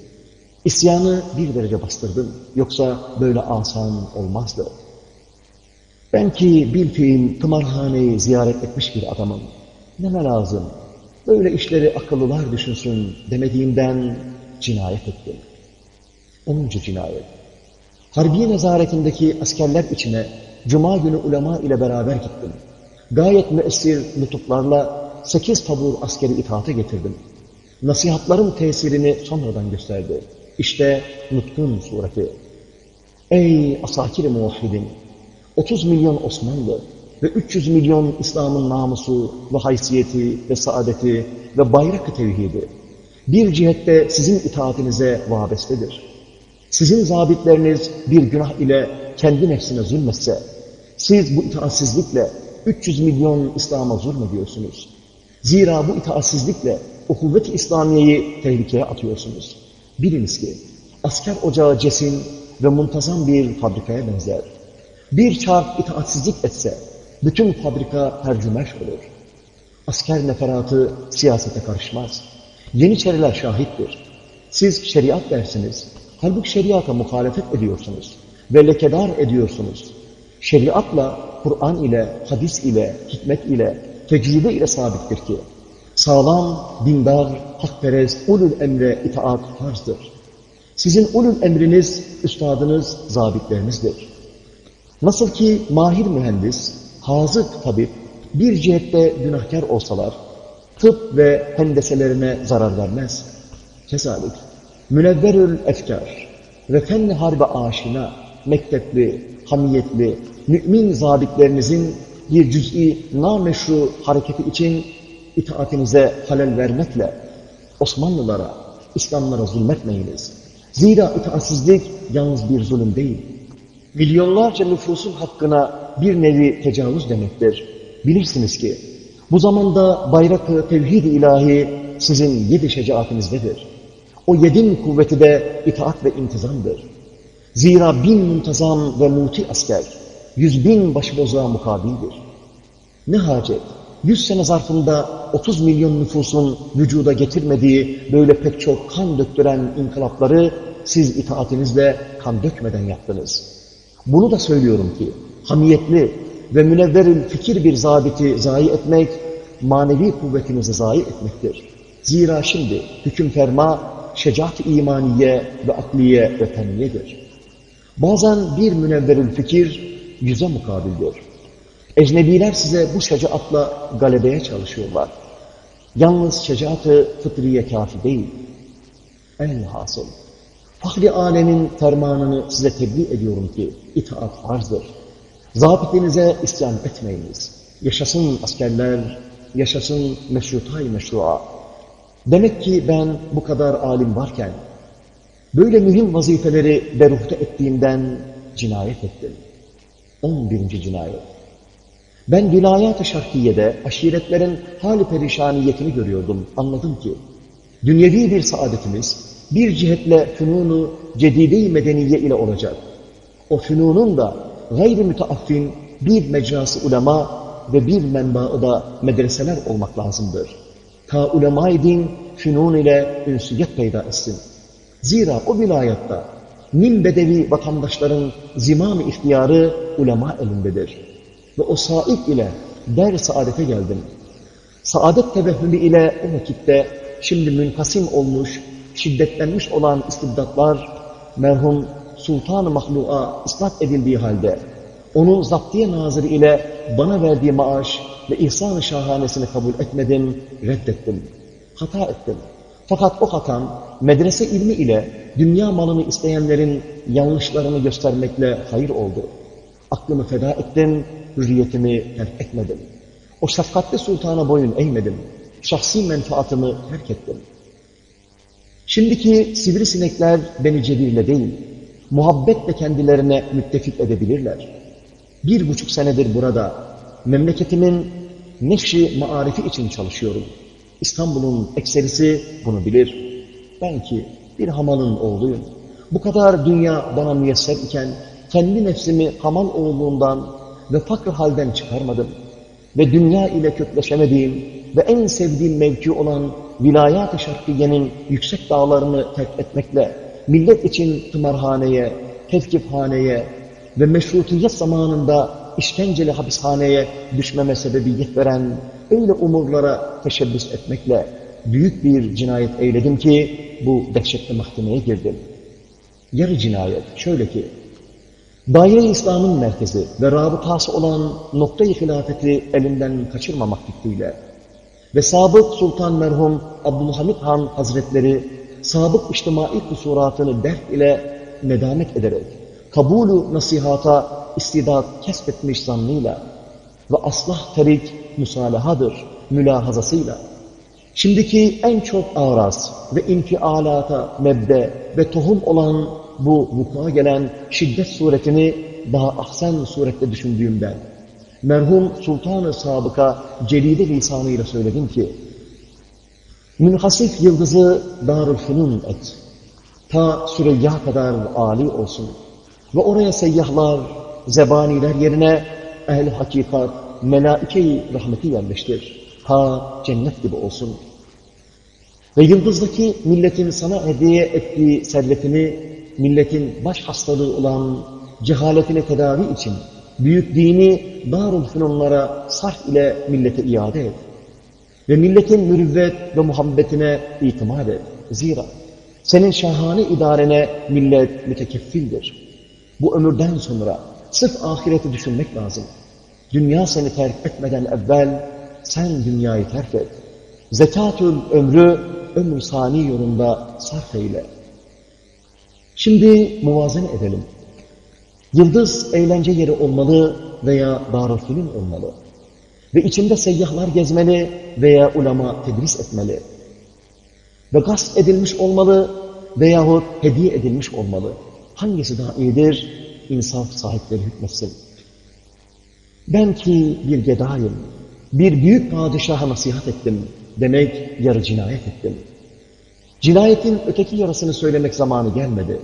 İsyanı bir derece bastırdım. Yoksa böyle asan olmazdı. Ben ki bilfiil tımarhaneyi ziyaret etmiş bir adamım. Neme lazım? Böyle işleri akıllılar düşünsün demediğimden cinayet ettim. Onuncu cinayet. Harbiye nezaretindeki askerler içine Cuma günü ulema ile beraber gittim. Gayet müessir nutuklarla sekiz tabur askeri itaate getirdim. Nasihatların tesirini sonradan gösterdi. İşte Nutkun sureti. Ey asakir-i muvahhidin! 30 milyon Osmanlı ve 300 milyon İslam'ın namusu ve haysiyeti ve saadeti ve bayrak-ı tevhidi bir cihette sizin itaatinize vabestedir. Sizin zabitleriniz bir günah ile kendi nefsine zulmetse, siz bu itaatsizlikle 300 milyon İslam'a zulmediyorsunuz. Zira bu itaatsizlikle o kuvvet-i İslamiye'yi tehlikeye atıyorsunuz. Biliniz ki asker ocağı cesim ve muntazam bir fabrikaya benzer. Bir çarp itaatsizlik etse bütün fabrika tercümeş olur. Asker neferatı siyasete karışmaz. Yeniçeriler şahittir. Siz şeriat dersiniz. Halbuki şeriata muhalefet ediyorsunuz. Ve lekedar ediyorsunuz. Şeriatla, Kur'an ile, hadis ile, hikmet ile, tecrübe ile sabittir ki Sağlam, dindar, hakperest, ulul emre itaat farzdır. Sizin ulul emriniz, üstadınız, zabitlerinizdir. Nasıl ki mahir mühendis, hazık tabip, bir cihette günahkar olsalar, tıp ve hendeselerine zarar vermez. Kezalik, münevverül efkar ve fenni harbe aşina, mektepli, hamiyetli, mümin zabitlerinizin bir cüz'i nameşru hareketi için itaatinize halel vermekle Osmanlılara, İslamlara zulmetmeyiniz. Zira itaatsizlik yalnız bir zulüm değil. Milyonlarca nüfusun hakkına bir nevi tecavüz demektir. Bilirsiniz ki bu zamanda bayrakı tevhid-i ilahi sizin yedi şecaatinizdedir. O yedin kuvveti de itaat ve intizamdır. Zira bin muntazam ve muti asker, yüz bin başbozuğa mukabildir. Ne hacet, yüz sene zarfında 30 milyon nüfusun vücuda getirmediği böyle pek çok kan döktüren inkılapları siz itaatinizle kan dökmeden yaptınız. Bunu da söylüyorum ki, hamiyetli ve münevverül fikir bir zabiti zayi etmek, manevi kuvvetinizi zayi etmektir. Zira şimdi hüküm ferma, şecaat imaniye ve akliye ve tenmiyedir. Bazen bir münevverül fikir yüze mukabildir. Ecnebiler size bu şecaatla galebeye çalışıyorlar. Yalnız şecaat-ı fıtriye kafi değil. En hasıl. Fahri alemin fermanını size tebliğ ediyorum ki itaat farzdır. Zabitinize isyan etmeyiniz. Yaşasın askerler, yaşasın meşrutay meşrua. Demek ki ben bu kadar alim varken, böyle mühim vazifeleri beruhte ettiğimden cinayet ettim. 11. cinayet. Ben vilayat-ı şarkiyede aşiretlerin hali perişaniyetini görüyordum. Anladım ki, dünyevi bir saadetimiz bir cihetle fünunu cedide-i medeniye ile olacak. O fünunun da gayri müteaffin bir mecrası ulema ve bir menbaı da medreseler olmak lazımdır. Ta ulema-i din fünun ile ünsiyet peyda etsin. Zira o vilayatta nim bedevi vatandaşların zimam-ı ihtiyarı ulema elindedir. Ve o saik ile der saadete geldim. Saadet tevehhümü ile o vakitte şimdi münkasim olmuş, şiddetlenmiş olan istibdatlar merhum Sultan-ı Mahlu'a isnat edildiği halde onun zaptiye nazırı ile bana verdiği maaş ve ihsan-ı şahanesini kabul etmedim, reddettim. Hata ettim. Fakat o hatam medrese ilmi ile dünya malını isteyenlerin yanlışlarını göstermekle hayır oldu. Aklımı feda ettim, hürriyetimi terk etmedim. O şefkatli sultana boyun eğmedim. Şahsi menfaatımı terk ettim. Şimdiki sivrisinekler beni cebirle değil, muhabbetle kendilerine müttefik edebilirler. Bir buçuk senedir burada memleketimin nefşi maarifi için çalışıyorum. İstanbul'un ekserisi bunu bilir. Ben ki bir hamalın oğluyum. Bu kadar dünya bana müyesser iken kendi nefsimi hamal oğlundan ve fakr halden çıkarmadım. Ve dünya ile kökleşemediğim ve en sevdiğim mevki olan vilayat-ı şarkiyenin yüksek dağlarını terk etmekle millet için tımarhaneye, tevkifhaneye ve meşrutiyet zamanında işkenceli hapishaneye düşmeme sebebiyet veren öyle umurlara teşebbüs etmekle büyük bir cinayet eyledim ki bu dehşetli mahkemeye girdim. Yarı cinayet şöyle ki, daire İslam'ın merkezi ve rabıtası olan noktayı hilafeti elinden kaçırmamak fikriyle ve sabık Sultan merhum Abdülhamid Han Hazretleri sabık içtimai kusuratını dert ile nedamet ederek kabulü nasihata istidat kesbetmiş zannıyla ve aslah terik musalahadır mülahazasıyla. Şimdiki en çok araz ve infialata mebde ve tohum olan bu vuku'a gelen şiddet suretini daha ahsen surette düşündüğümden merhum Sultan-ı Sabık'a celide lisanıyla söyledim ki münhasif yıldızı darül fünun et. Ta Süreyya kadar âli olsun. Ve oraya seyyahlar, zebaniler yerine ehl hakikat, melaike-i rahmeti yerleştir. Ta cennet gibi olsun. Ve yıldızdaki milletin sana hediye ettiği servetini, milletin baş hastalığı olan cehaletine tedavi için büyük dini darul fünunlara sarf ile millete iade et. Ve milletin mürüvvet ve muhabbetine itimat et. Zira senin şahane idarene millet mütekeffildir. Bu ömürden sonra sırf ahireti düşünmek lazım. Dünya seni terk etmeden evvel sen dünyayı terk et. Zekatül ömrü ömrü sani yolunda sarf eyle. Şimdi muvazene edelim. Yıldız eğlence yeri olmalı veya darülfünün olmalı. Ve içinde seyyahlar gezmeli veya ulema tedris etmeli. Ve gasp edilmiş olmalı veyahut hediye edilmiş olmalı. Hangisi daha iyidir? İnsaf sahipleri hükmetsin. Ben ki bir gedayım, bir büyük padişaha nasihat ettim demek yarı cinayet ettim. Cinayetin öteki yarısını söylemek zamanı gelmedi.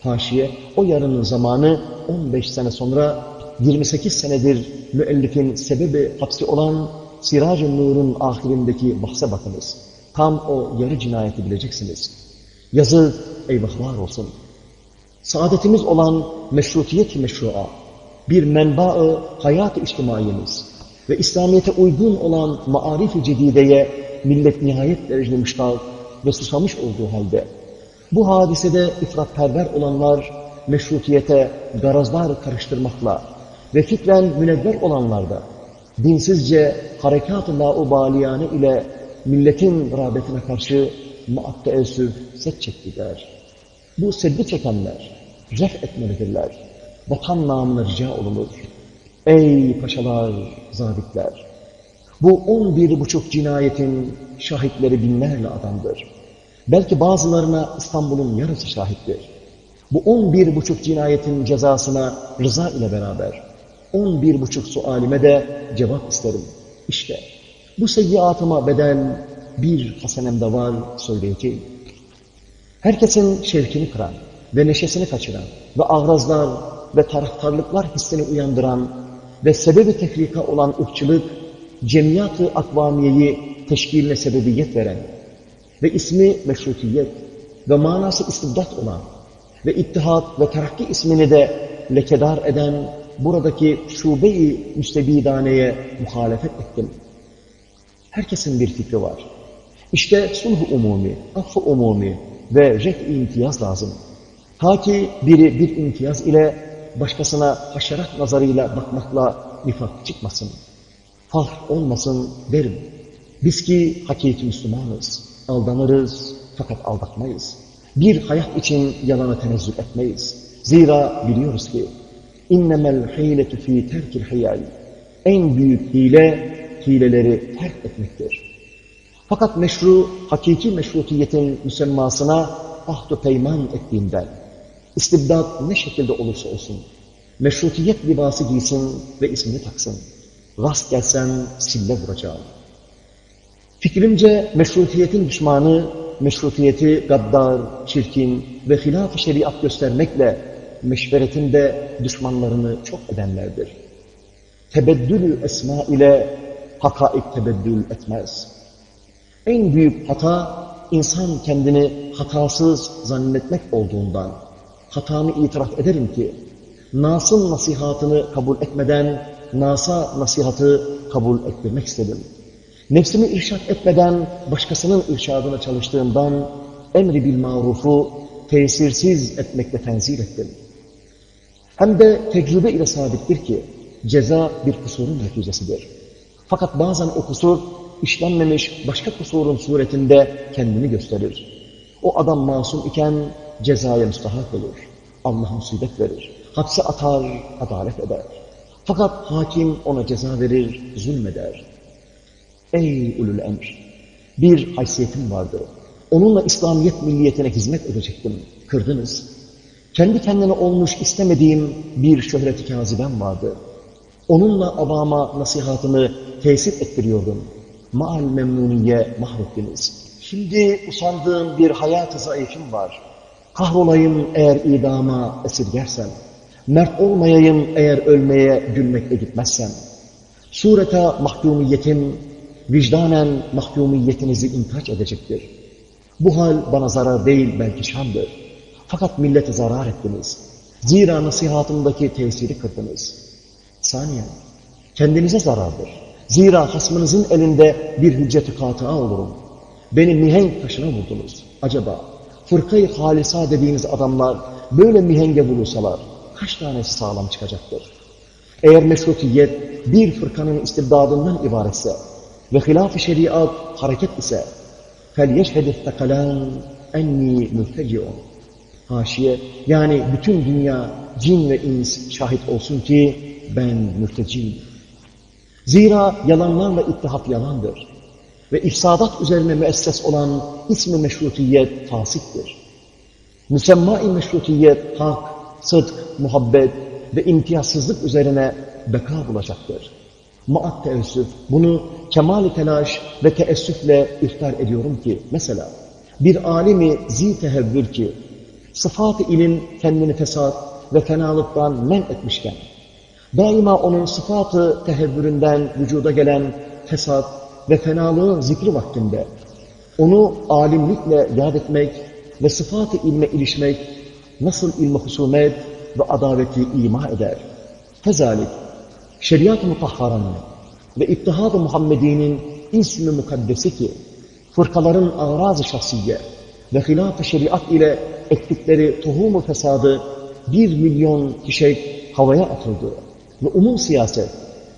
Haşiye o yarının zamanı 15 sene sonra 28 senedir müellifin sebebi hapsi olan Siraj-ı Nur'un ahirindeki bahse bakınız. Tam o yarı cinayeti bileceksiniz. Yazı eyvahlar olsun. Saadetimiz olan meşrutiyet meşrua, bir menba-ı hayat-ı ve İslamiyet'e uygun olan maarif-i cedideye millet nihayet derecede müştak ve susamış olduğu halde bu hadisede ifratperver olanlar meşrutiyete garazlar karıştırmakla ve fikren münevver olanlar da dinsizce harekat-ı laubaliyane ile milletin rağbetine karşı maat teessüf set çektiler. Bu seddi çekenler ref etmelidirler. Vatan namına rica olunur. Ey paşalar, zabitler! Bu on bir buçuk cinayetin şahitleri binlerle adamdır. Belki bazılarına İstanbul'un yarısı şahittir. Bu on bir buçuk cinayetin cezasına rıza ile beraber on bir buçuk sualime de cevap isterim. İşte bu seyyiatıma bedel bir hasenemde var söyleyeceğim. Herkesin şevkini kıran ve neşesini kaçıran ve ağrazlar ve taraftarlıklar hissini uyandıran ve sebebi tefrika olan ırkçılık, cemiyat-ı akvamiyeyi teşkiline sebebiyet veren ve ismi meşrutiyet ve manası istibdat olan ve ittihat ve terakki ismini de lekedar eden buradaki şube-i müstebidaneye muhalefet ettim. Herkesin bir fikri var. İşte sulh umumi, affı umumi ve ret imtiyaz lazım. Ta ki biri bir imtiyaz ile başkasına haşerat nazarıyla bakmakla nifak çıkmasın. Fahr olmasın derim. Biz ki hakiki Müslümanız. Aldanırız fakat aldatmayız. Bir hayat için yalana tenezzül etmeyiz. Zira biliyoruz ki innemel hiletu fi terkil hiyal. En büyük hile hileleri terk etmektir. Fakat meşru, hakiki meşrutiyetin müsemmasına ahdu peyman ettiğinden, istibdat ne şekilde olursa olsun, meşrutiyet libası giysin ve ismini taksın. Rast gelsen sille vuracağım. Fikrimce meşrutiyetin düşmanı, meşrutiyeti gaddar, çirkin ve hilaf-ı şeriat göstermekle meşveretinde düşmanlarını çok edenlerdir. Tebeddülü esma ile hakaik tebeddül etmez. En büyük hata, insan kendini hatasız zannetmek olduğundan, hatamı itiraf ederim ki, Nas'ın nasihatını kabul etmeden, Nas'a nasihatı kabul ettirmek istedim. Nefsimi irşat etmeden, başkasının irşadına çalıştığımdan, emri bil marufu tesirsiz etmekle tenzil ettim. Hem de tecrübe ile sabittir ki, ceza bir kusurun neticesidir. Fakat bazen o kusur, işlenmemiş başka kusurun suretinde kendini gösterir. O adam masum iken cezaya müstahak olur. Allah musibet verir. Hapse atar, adalet eder. Fakat hakim ona ceza verir, zulmeder. Ey ulul emr! Bir haysiyetim vardı. Onunla İslamiyet milliyetine hizmet edecektim. Kırdınız. Kendi kendine olmuş istemediğim bir şöhreti kazibem vardı. Onunla avama nasihatımı tesir ettiriyordum. Maal memnuniye mahvettiniz. Şimdi usandığım bir hayat-ı zayıfım var. Kahrolayım eğer idama esirgersem. Mert olmayayım eğer ölmeye gülmekle gitmezsem. Sureta mahkumiyetim, vicdanen mahkumiyetinizi intaç edecektir. Bu hal bana zarar değil belki şandır. Fakat millete zarar ettiniz. Zira nasihatımdaki tesiri kırdınız. Saniye, kendinize zarardır. Zira hasmınızın elinde bir hücceti katığa olurum. Beni mihenk taşına vurdunuz. Acaba fırkayı halisa dediğiniz adamlar böyle mihenge bulursalar kaç tanesi sağlam çıkacaktır? Eğer meşrutiyet bir fırkanın istibdadından ibaretse ve hilaf-ı şeriat hareket ise فَلْيَشْهَدِ الثَّقَلَانِ اَنِّي مُلْتَجِعُونَ Haşiye, yani bütün dünya, cin ve ins şahit olsun ki ben mürteciyim. Zira yalanlarla ittihat yalandır. Ve ifsadat üzerine müesses olan ismi meşrutiyet fasittir. Müsemma-i meşrutiyet, hak, sıdk, muhabbet ve imtiyazsızlık üzerine beka bulacaktır. Maat teessüf, bunu kemal telaş ve teessüfle iftar ediyorum ki, mesela bir alimi zi tehevvür ki, sıfat-ı ilim kendini fesat ve fenalıktan men etmişken, daima onun sıfatı tehevvüründen vücuda gelen fesat ve fenalığın zikri vaktinde, onu alimlikle yad etmek ve sıfat-ı ilme ilişmek, nasıl ilme husumet ve adaveti ima eder. Fezalik, şeriat-ı mutahharanın ve ittihad-ı Muhammedi'nin ismi mukaddesi ki, fırkaların ağraz-ı şahsiye ve hilaf-ı şeriat ile ettikleri tohum-u fesadı bir milyon kişi havaya atıldı ve umum siyaset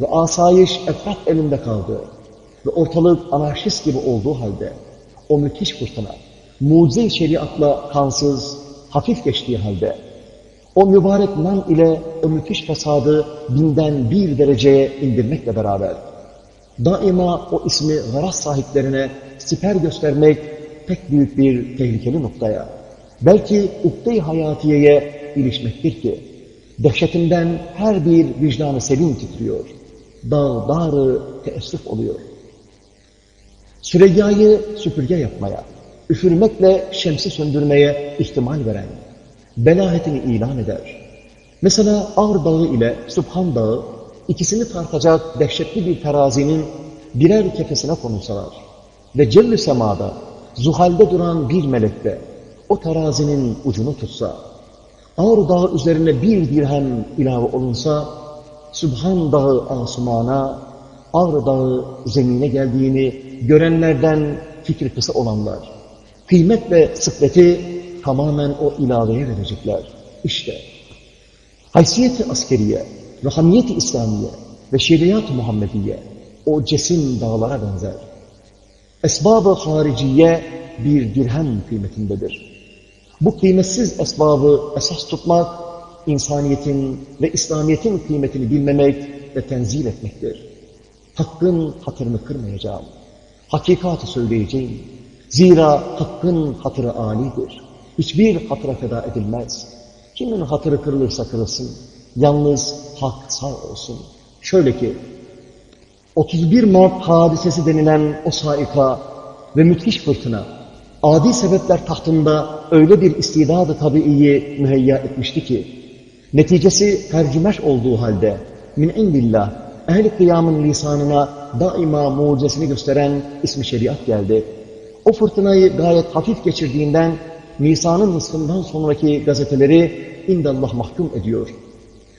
ve asayiş efrat elinde kaldı ve ortalık anarşist gibi olduğu halde o müthiş fırtına mucize şeriatla kansız, hafif geçtiği halde o mübarek nam ile o müthiş fesadı binden bir dereceye indirmekle beraber daima o ismi garaz sahiplerine siper göstermek pek büyük bir tehlikeli noktaya, belki ukde-i hayatiyeye ilişmektir ki, dehşetinden her bir vicdanı selim titriyor, dağ bağrı teessüf oluyor. Süreyyayı süpürge yapmaya, üfürmekle şemsi söndürmeye ihtimal veren, belahetini ilan eder. Mesela Ağr Dağı ile Subhan Dağı ikisini tartacak dehşetli bir terazinin birer kefesine konulsalar ve Celle Sema'da zuhalde duran bir melekte o terazinin ucunu tutsa, Ağrı Dağı üzerine bir dirhem ilave olunsa, Sübhan Dağı asumana, Ağrı Dağı zemine geldiğini görenlerden fikri kısa olanlar, kıymet ve sıkleti tamamen o ilaveye verecekler. İşte, haysiyeti askeriye, ruhaniyeti İslamiye ve şeriat-ı Muhammediye o cesim dağlara benzer. Esbab-ı hariciye bir dirhem kıymetindedir. Bu kıymetsiz esbabı esas tutmak, insaniyetin ve İslamiyet'in kıymetini bilmemek ve tenzil etmektir. Hakkın hatırını kırmayacağım. Hakikatı söyleyeceğim. Zira hakkın hatırı âlidir. Hiçbir hatıra feda edilmez. Kimin hatırı kırılırsa kırılsın. Yalnız hak sağ olsun. Şöyle ki, 31 Mart hadisesi denilen o saika ve müthiş fırtına, adi sebepler tahtında öyle bir istidadı tabiiyi müheyya etmişti ki, neticesi tercümeş olduğu halde, min indillah, ehl-i kıyamın lisanına daima mucizesini gösteren ismi şeriat geldi. O fırtınayı gayet hafif geçirdiğinden, Nisan'ın nısfından sonraki gazeteleri indallah mahkum ediyor.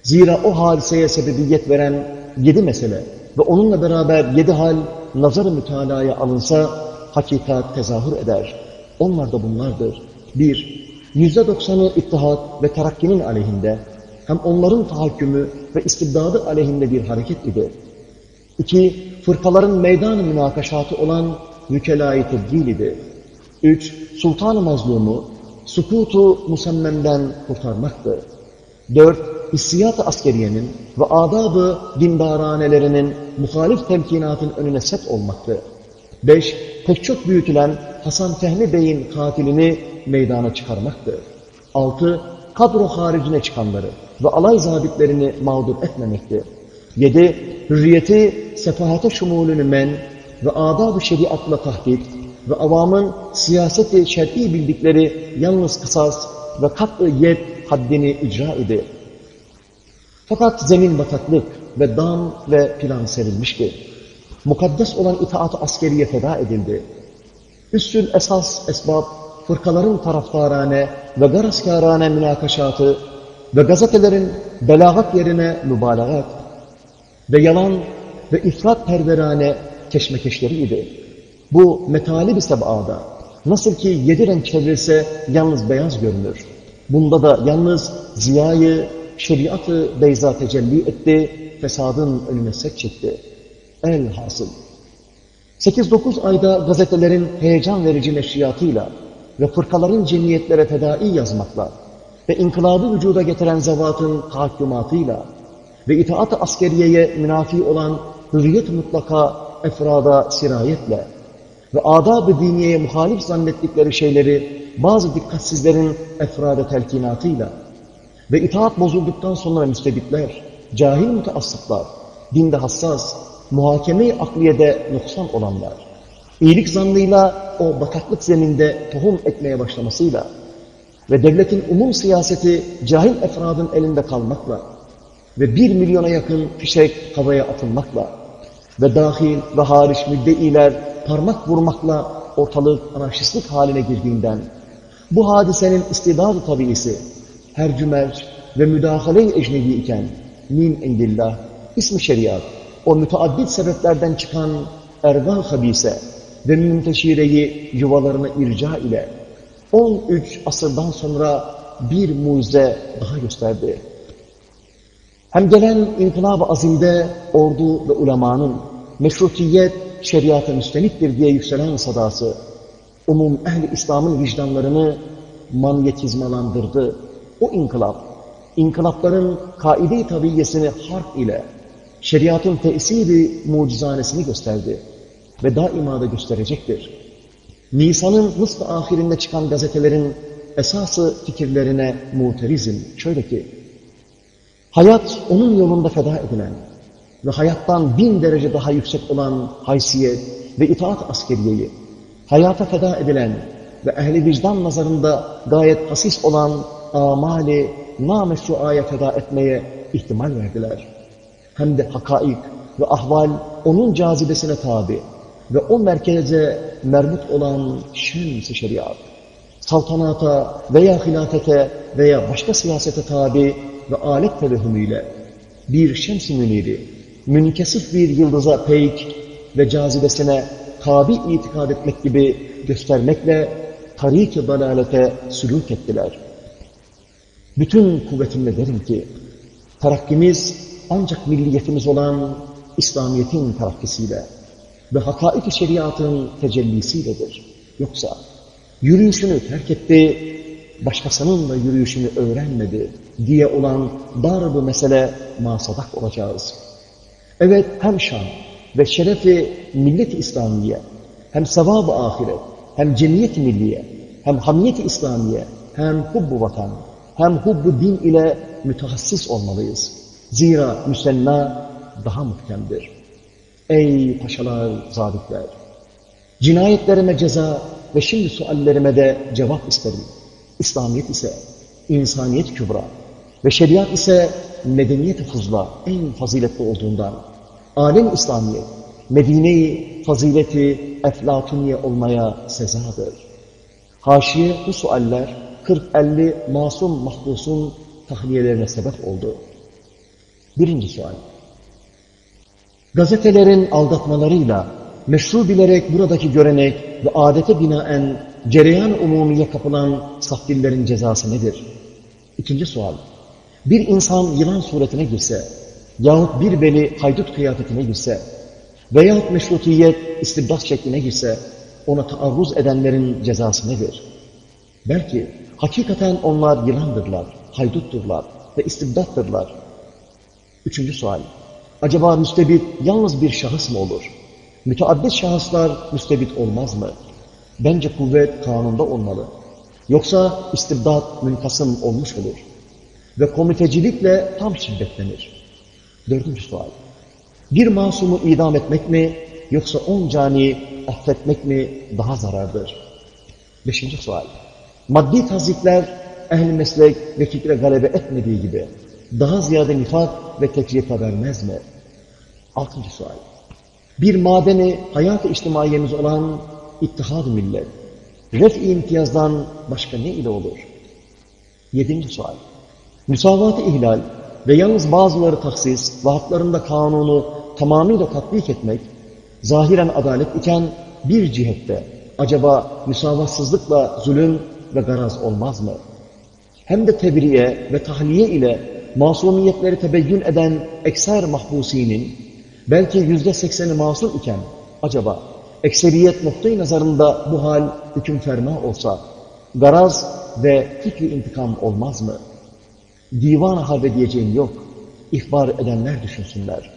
Zira o hadiseye sebebiyet veren yedi mesele ve onunla beraber yedi hal nazar-ı mütalaya alınsa hakikat tezahür eder. Onlar da bunlardır. Bir, yüzde doksanı ittihat ve terakkinin aleyhinde, hem onların tahakkümü ve istibdadı aleyhinde bir hareket idi. İki, fırkaların meydan-ı münakaşatı olan vükela-i tebdil idi. Üç, sultan-ı mazlumu, sukutu musemmemden kurtarmaktı. Dört, hissiyat-ı askeriyenin ve adab-ı dindaranelerinin muhalif temkinatın önüne set olmaktı. Beş, pek çok büyütülen Hasan Fehmi Bey'in katilini meydana çıkarmaktı. Altı, kadro haricine çıkanları ve alay zabitlerini mağdur etmemekti. Yedi, hürriyeti, sefahate şumulünü men ve adab-ı şeriatla tahdit ve avamın siyaseti şer'i bildikleri yalnız kısas ve kat-ı yet haddini icra idi. Fakat zemin bataklık ve dam ve plan serilmişti. Mukaddes olan itaat-ı askeriye feda edildi. Üstün esas esbab, fırkaların taraftarane ve garazkârâne münakaşatı ve gazetelerin belagat yerine mübalagat ve yalan ve ifrat perverane keşmekeşleriydi. Bu metali bir sebada nasıl ki yedi renk çevrilse yalnız beyaz görünür. Bunda da yalnız ziyayı, şeriatı beyza tecelli etti, fesadın önüne set çekti. El hasıl. 8-9 ayda gazetelerin heyecan verici neşriyatıyla ve fırkaların cemiyetlere fedai yazmakla ve inkılabı vücuda getiren zevatın tahakkumatıyla ve itaat-ı askeriyeye münafi olan hürriyet mutlaka efrada sirayetle ve adab-ı diniyeye muhalif zannettikleri şeyleri bazı dikkatsizlerin efrada telkinatıyla ve itaat bozulduktan sonra müstebitler, cahil müteassıplar, dinde hassas, muhakeme-i akliyede noksan olanlar, iyilik zannıyla o bataklık zeminde tohum ekmeye başlamasıyla ve devletin umum siyaseti cahil efradın elinde kalmakla ve bir milyona yakın fişek havaya atılmakla ve dahil ve hariç müddeiler parmak vurmakla ortalık anarşistlik haline girdiğinden bu hadisenin istidadı tabiisi her cümerç ve müdahale-i ecnebi iken min indillah ismi şeriat o müteaddit sebeplerden çıkan erval habise ve münteşireyi yuvalarına irca ile 13 asırdan sonra bir mucize daha gösterdi. Hem gelen inkılab-ı azimde ordu ve ulemanın meşrutiyet şeriata müstenittir diye yükselen sadası, umum ehli İslam'ın vicdanlarını manyetizmalandırdı. O inkılap, inkılapların kaide-i tabiyyesini harp ile şeriatın tesiri mucizanesini gösterdi ve daima da gösterecektir. Nisan'ın nısf ahirinde çıkan gazetelerin esası fikirlerine muterizm şöyle ki, hayat onun yolunda feda edilen ve hayattan bin derece daha yüksek olan haysiyet ve itaat askeriyeyi, hayata feda edilen ve ehli vicdan nazarında gayet hasis olan amali nameşruaya feda etmeye ihtimal verdiler. Hem de hakaik ve ahval onun cazibesine tabi ve o merkeze mermut olan şems-i şeriat, saltanata veya hilafete veya başka siyasete tabi ve alet tevehümüyle bir şems-i müniri, münkesif bir yıldıza peyk ve cazibesine tabi itikad etmek gibi göstermekle tarik-i dalalete sülük ettiler. Bütün kuvvetimle derim ki, terakkimiz ancak milliyetimiz olan İslamiyet'in terakkisiyle ve hakaik-i şeriatın tecellisiyledir. Yoksa yürüyüşünü terk etti, başkasının da yürüyüşünü öğrenmedi diye olan dar bu mesele masadak olacağız. Evet hem şan ve şerefi millet-i İslamiye, hem sevab-ı ahiret, hem cemiyet milliye, hem hamiyet-i İslamiye, hem hubbu vatan, hem hubbu din ile mütehassis olmalıyız. Zira müsenna daha muhkemdir. Ey paşalar, zabitler! Cinayetlerime ceza ve şimdi suallerime de cevap isterim. İslamiyet ise insaniyet kübra ve şeriat ise medeniyet fuzla en faziletli olduğundan alem İslamiyet Medine-i fazileti eflatuniye olmaya sezadır. Haşiye bu sualler 40-50 masum mahpusun tahliyelerine sebep oldu. Birinci sual. Gazetelerin aldatmalarıyla meşru bilerek buradaki görenek ve adete binaen cereyan umumiye kapılan safdillerin cezası nedir? İkinci sual. Bir insan yılan suretine girse yahut bir veli haydut kıyafetine girse veyahut meşrutiyet istibdat şekline girse ona taarruz edenlerin cezası nedir? Belki hakikaten onlar yılandırlar, haydutturlar ve istibdattırlar. Üçüncü sual. Acaba müstebit yalnız bir şahıs mı olur? Müteaddit şahıslar müstebit olmaz mı? Bence kuvvet kanunda olmalı. Yoksa istibdat münkasım olmuş olur. Ve komitecilikle tam şiddetlenir. Dördüncü sual. Bir masumu idam etmek mi yoksa on cani affetmek mi daha zarardır? Beşinci sual. Maddi tazikler ehl meslek ve fikre galebe etmediği gibi daha ziyade nifak ve teklife vermez mi? Altıncı sual. Bir madeni hayat-ı içtimaiyemiz olan ittihad millet, ref-i imtiyazdan başka ne ile olur? Yedinci sual. Müsavat-ı ihlal ve yalnız bazıları taksis ve haklarında kanunu tamamıyla tatbik etmek, zahiren adalet iken bir cihette acaba müsavatsızlıkla zulüm ve garaz olmaz mı? Hem de tebriye ve tahliye ile masumiyetleri tebeyyün eden ekser mahbusinin belki yüzde sekseni masum iken acaba ekseriyet noktayı nazarında bu hal hüküm ferma olsa garaz ve fikri intikam olmaz mı? Divan-ı harbe diyeceğim yok. İhbar edenler düşünsünler.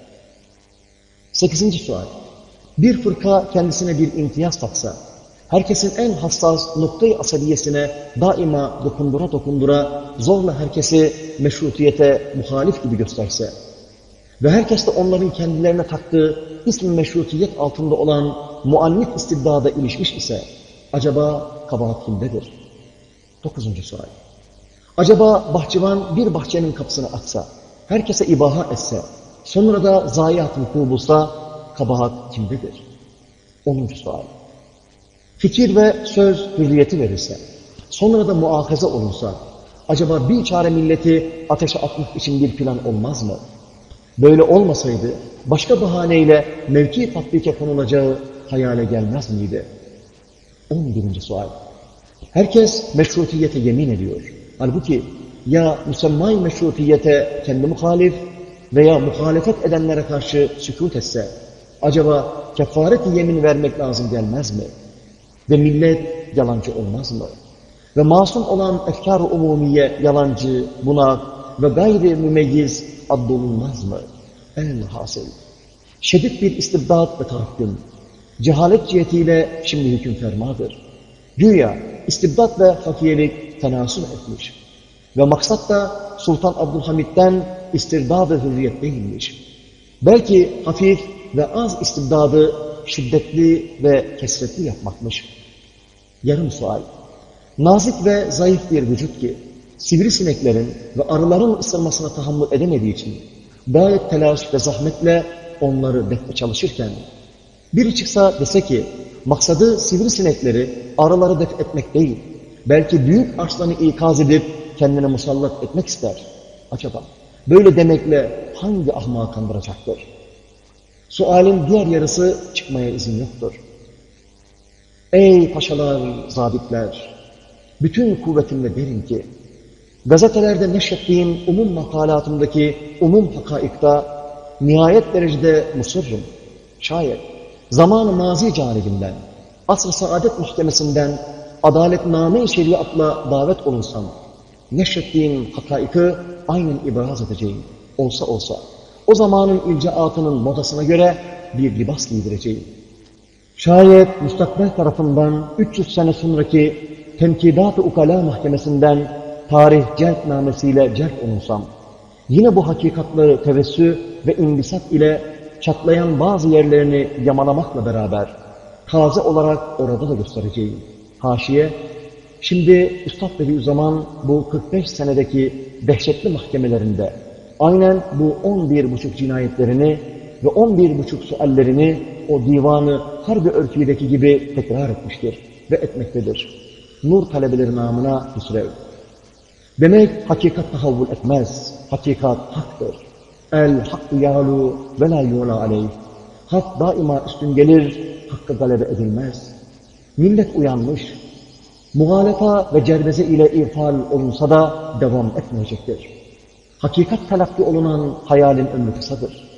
Sekizinci sual. Bir fırka kendisine bir imtiyaz taksa, herkesin en hassas noktayı asabiyesine daima dokundura dokundura zorla herkesi meşrutiyete muhalif gibi gösterse ve herkes de onların kendilerine taktığı ismi meşrutiyet altında olan muannif istibdada ilişmiş ise acaba kabahat kimdedir? Dokuzuncu sual. Acaba bahçıvan bir bahçenin kapısını açsa, herkese ibaha etse, sonra da zayiat vuku bulsa kabahat kimdedir? Onuncu sual. Fikir ve söz hürriyeti verirse, sonra da muahaza olunsa, acaba bir çare milleti ateşe atmak için bir plan olmaz mı? Böyle olmasaydı, başka bahaneyle mevki tatbike konulacağı hayale gelmez miydi? 11. sual. Herkes meşrutiyete yemin ediyor. Halbuki ya müsemmay meşrutiyete kendi muhalif veya muhalefet edenlere karşı sükut etse, acaba kefareti yemin vermek lazım gelmez mi? Ve millet yalancı olmaz mı? Ve masum olan efkar-ı umumiye yalancı, bunak ve gayri mümeyyiz addolunmaz mı? En hasıl. Şedid bir istibdat ve tahakküm. Cehalet cihetiyle şimdi hüküm fermadır. Güya istibdat ve hafiyelik tenasül etmiş. Ve maksat da Sultan Abdülhamid'den istirdad ve hürriyet değilmiş. Belki hafif ve az istibdadı şiddetli ve kesretli yapmakmış. Yarım sual. Nazik ve zayıf bir vücut ki, sivrisineklerin ve arıların ısırmasına tahammül edemediği için gayet telaş ve zahmetle onları defne çalışırken, biri çıksa dese ki, maksadı sivrisinekleri, arıları def etmek değil, belki büyük arslanı ikaz edip kendine musallat etmek ister. Acaba böyle demekle hangi ahmağı kandıracaktır? Sualin diğer yarısı çıkmaya izin yoktur. Ey paşalar, zabitler, bütün kuvvetimle derim ki, gazetelerde neşrettiğim umum makalatımdaki umum hakaikta nihayet derecede musırrım. Şayet zaman-ı mazi canibinden, asr-ı saadet mahkemesinden adaletname-i şeriatla davet olunsam, neşrettiğim hakaiki aynen ibraz edeceğim. Olsa olsa, o zamanın ilcaatının modasına göre bir libas giydireceğim. Şayet müstakbel tarafından 300 sene sonraki Temkidat-ı Ukala Mahkemesi'nden tarih celtnamesiyle celp olunsam, yine bu hakikatları tevessü ve indisat ile çatlayan bazı yerlerini yamalamakla beraber taze olarak orada da göstereceğim. Haşiye, şimdi Üstad Bediüzzaman bu 45 senedeki dehşetli mahkemelerinde aynen bu 11 buçuk cinayetlerini ve 11 buçuk suallerini o divanı harbi örfideki gibi tekrar etmiştir ve etmektedir. Nur talebeleri namına hüsrev. Demek hakikat tahavvul etmez. Hakikat haktır. El hakkı yâlu ve la yûlâ aleyh. Hak daima üstün gelir, hakkı galebe edilmez. Millet uyanmış, muhalefa ve cerbeze ile irfal olunsa da devam etmeyecektir. Hakikat telakki olunan hayalin ömrü kısadır.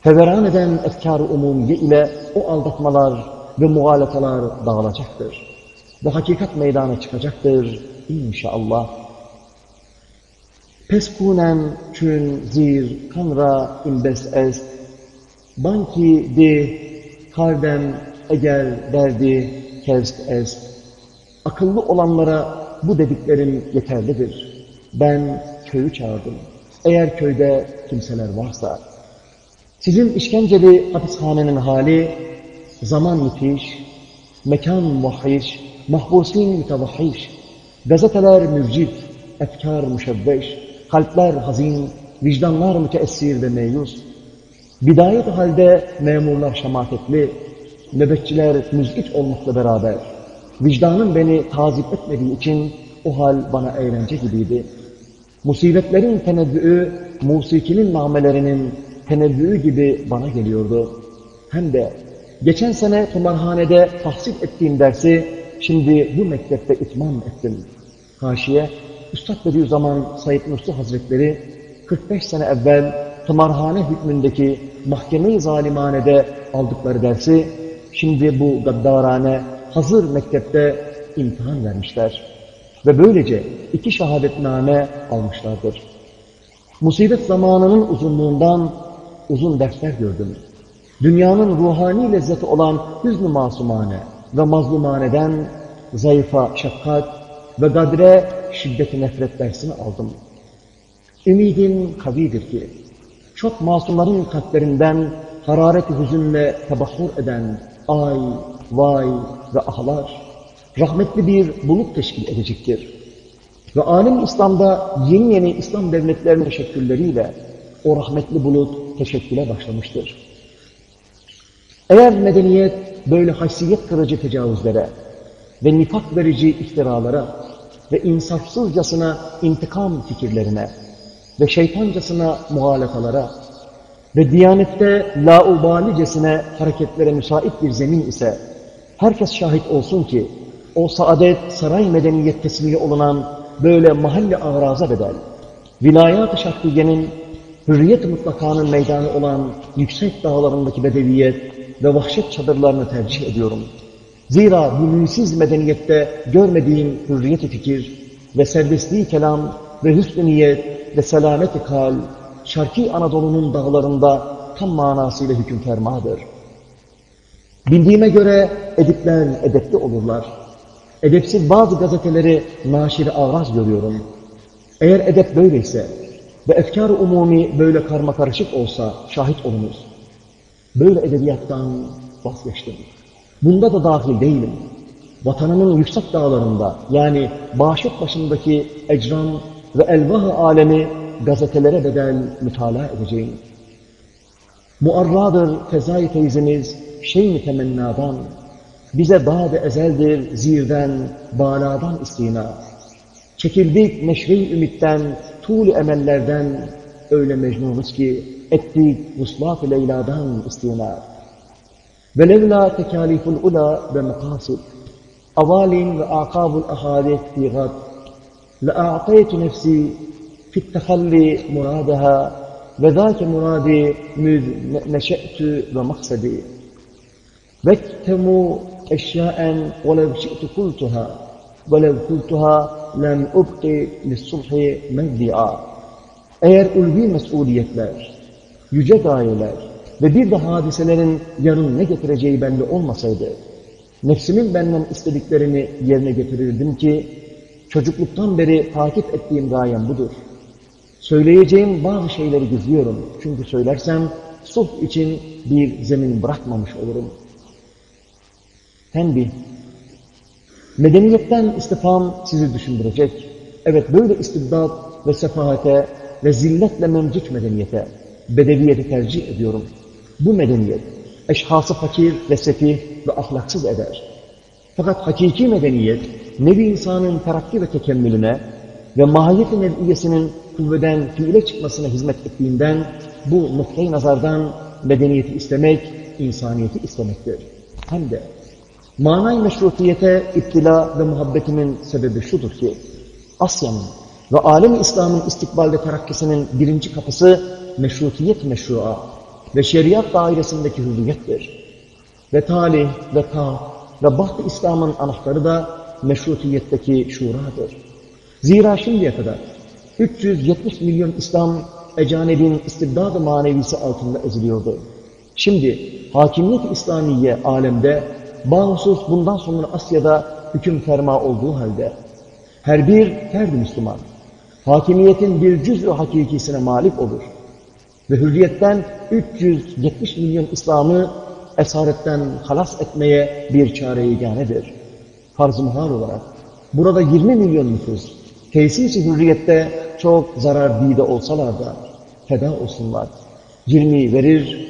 Feveran eden efkar-ı umumiye ile o aldatmalar ve muhalefeler dağılacaktır. Ve hakikat meydana çıkacaktır inşallah. Peskunen çün zir kanra imbes est, banki di kardem eğer derdi kevst est. Akıllı olanlara bu dediklerim yeterlidir. Ben köyü çağırdım. Eğer köyde kimseler varsa, sizin işkenceli hapishanenin hali, zaman müthiş, mekan muhhiş, mahbusin mütevahhiş, gazeteler mürcif, efkar müşebbeş, kalpler hazin, vicdanlar müteessir ve meyus. Bidayet halde memurlar şematetli, nöbetçiler müzit olmakla beraber, vicdanım beni tazip etmediği için o hal bana eğlence gibiydi. Musibetlerin tenezzüğü, musikinin namelerinin tenevvü gibi bana geliyordu. Hem de geçen sene kumarhanede tahsil ettiğim dersi şimdi bu mektepte itmam ettim. Haşiye, Üstad Bediüzzaman Said Nursi Hazretleri 45 sene evvel tımarhane hükmündeki mahkeme-i zalimanede aldıkları dersi şimdi bu gaddarane hazır mektepte imtihan vermişler. Ve böylece iki şehadetname almışlardır. Musibet zamanının uzunluğundan uzun dersler gördüm. Dünyanın ruhani lezzeti olan hüznü masumane ve mazlumaneden zayıfa şefkat ve gadre şiddeti nefret dersini aldım. Ümidim kavidir ki, çok masumların kalplerinden harareti hüzünle tebahhur eden ay, vay ve ahlar, rahmetli bir bulut teşkil edecektir. Ve alim İslam'da yeni yeni İslam devletlerinin teşekkülleriyle o rahmetli bulut teşekküle başlamıştır. Eğer medeniyet böyle haysiyet kırıcı tecavüzlere ve nifak verici iftiralara ve insafsızcasına intikam fikirlerine ve şeytancasına muhalefalara ve diyanette laubalicesine hareketlere müsait bir zemin ise herkes şahit olsun ki o saadet saray medeniyet tesmihi olunan böyle mahalle ağraza bedel vilayat-ı şahsiyenin hürriyet mutlakanın meydanı olan yüksek dağlarındaki bedeviyet ve vahşet çadırlarını tercih ediyorum. Zira bu mülsiz medeniyette görmediğim hürriyet-i fikir ve serbestliği kelam ve hüsnü niyet ve selamet-i kal, Şarki Anadolu'nun dağlarında tam manasıyla hüküm fermadır. Bildiğime göre edipler edepli olurlar. Edepsiz bazı gazeteleri naşiri avraz görüyorum. Eğer edep böyleyse ve efkar-ı umumi böyle karma karışık olsa şahit olunuz. Böyle edebiyattan vazgeçtim. Bunda da dahil değilim. Vatanımın yüksek dağlarında yani Bağışık başındaki ecran ve elvah-ı alemi gazetelere bedel mütalaa edeceğim. Muarradır fezai teyzemiz şey-i temennadan, bize bade ezeldir zirden, baladan istina. Çekildik meşri ümitten, tuğlu emellerden, öyle mecnunuz ki ettik vuslat-ı Leyla'dan istina. Ve levla tekaliful ula ve mekasid, avalin ve akabul ahadith fi gad, لأعطيت نفسي في التخلي مرادها وذاك مرادي مذ نشأت ومقصدي واكتموا أشياء ولو شئت قلتها ولو قلتها لم أبقي للصلح مبدعا Eğer ulvi mesuliyetler, yüce gayeler ve bir de hadiselerin yarın ne getireceği belli olmasaydı, nefsimin benden istediklerini yerine getirirdim ki, çocukluktan beri takip ettiğim gayem budur. Söyleyeceğim bazı şeyleri gizliyorum. Çünkü söylersem sulh için bir zemin bırakmamış olurum. Tembih. Medeniyetten istifam sizi düşündürecek. Evet böyle istibdat ve sefahate ve zilletle memcik medeniyete, bedeviyeti tercih ediyorum. Bu medeniyet, eşhası fakir ve sefih ve ahlaksız eder. Fakat hakiki medeniyet, nevi insanın terakki ve tekemmülüne ve mahiyet-i kuvveden fiile çıkmasına hizmet ettiğinden, bu noktayı nazardan medeniyeti istemek, insaniyeti istemektir. Hem de manay meşrutiyete iptila ve muhabbetimin sebebi şudur ki, Asya'nın ve alem İslam'ın istikbalde terakkisinin birinci kapısı meşrutiyet meşrua ve şeriat dairesindeki hürriyettir. Ve talih ve ta ve baht İslam'ın anahtarı da meşrutiyetteki şuradır. Zira şimdiye kadar 370 milyon İslam ecanebin istibdad-ı manevisi altında eziliyordu. Şimdi hakimiyet-i İslamiye alemde bağımsız bundan sonra Asya'da hüküm ferma olduğu halde her bir ferdi Müslüman hakimiyetin bir cüz-ü hakikisine malik olur. Ve hürriyetten 370 milyon İslam'ı esaretten halas etmeye bir çare yeganedir. Farz-ı olarak burada 20 milyon nüfus tesis-i hürriyette çok zarar bide olsalar da feda olsunlar. 20 verir,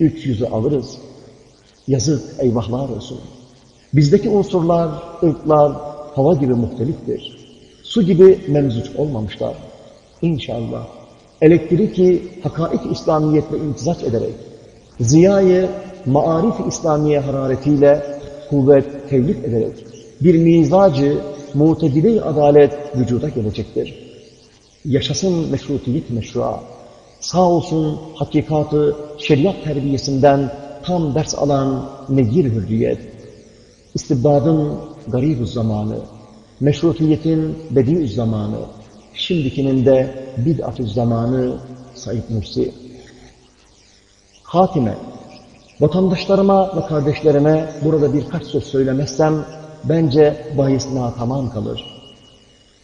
300'ü alırız. Yazık, eyvahlar olsun. Bizdeki unsurlar, ırklar hava gibi muhteliftir. Su gibi memzuç olmamışlar. İnşallah elektriki hakaik İslamiyetle imtizaç ederek, ziyayı maarif İslamiye hararetiyle kuvvet tevlif ederek, bir mizacı, mutedile adalet vücuda gelecektir. Yaşasın meşrutiyet meşrua. Sağ olsun hakikatı şeriat terbiyesinden tam ders alan negir hürriyet. İstibdadın garib zamanı, meşrutiyetin bediü zamanı, şimdikinin de bid'at zamanı Said Nursi. Hatime, vatandaşlarıma ve kardeşlerime burada birkaç söz söylemezsem bence bahis tamam kalır.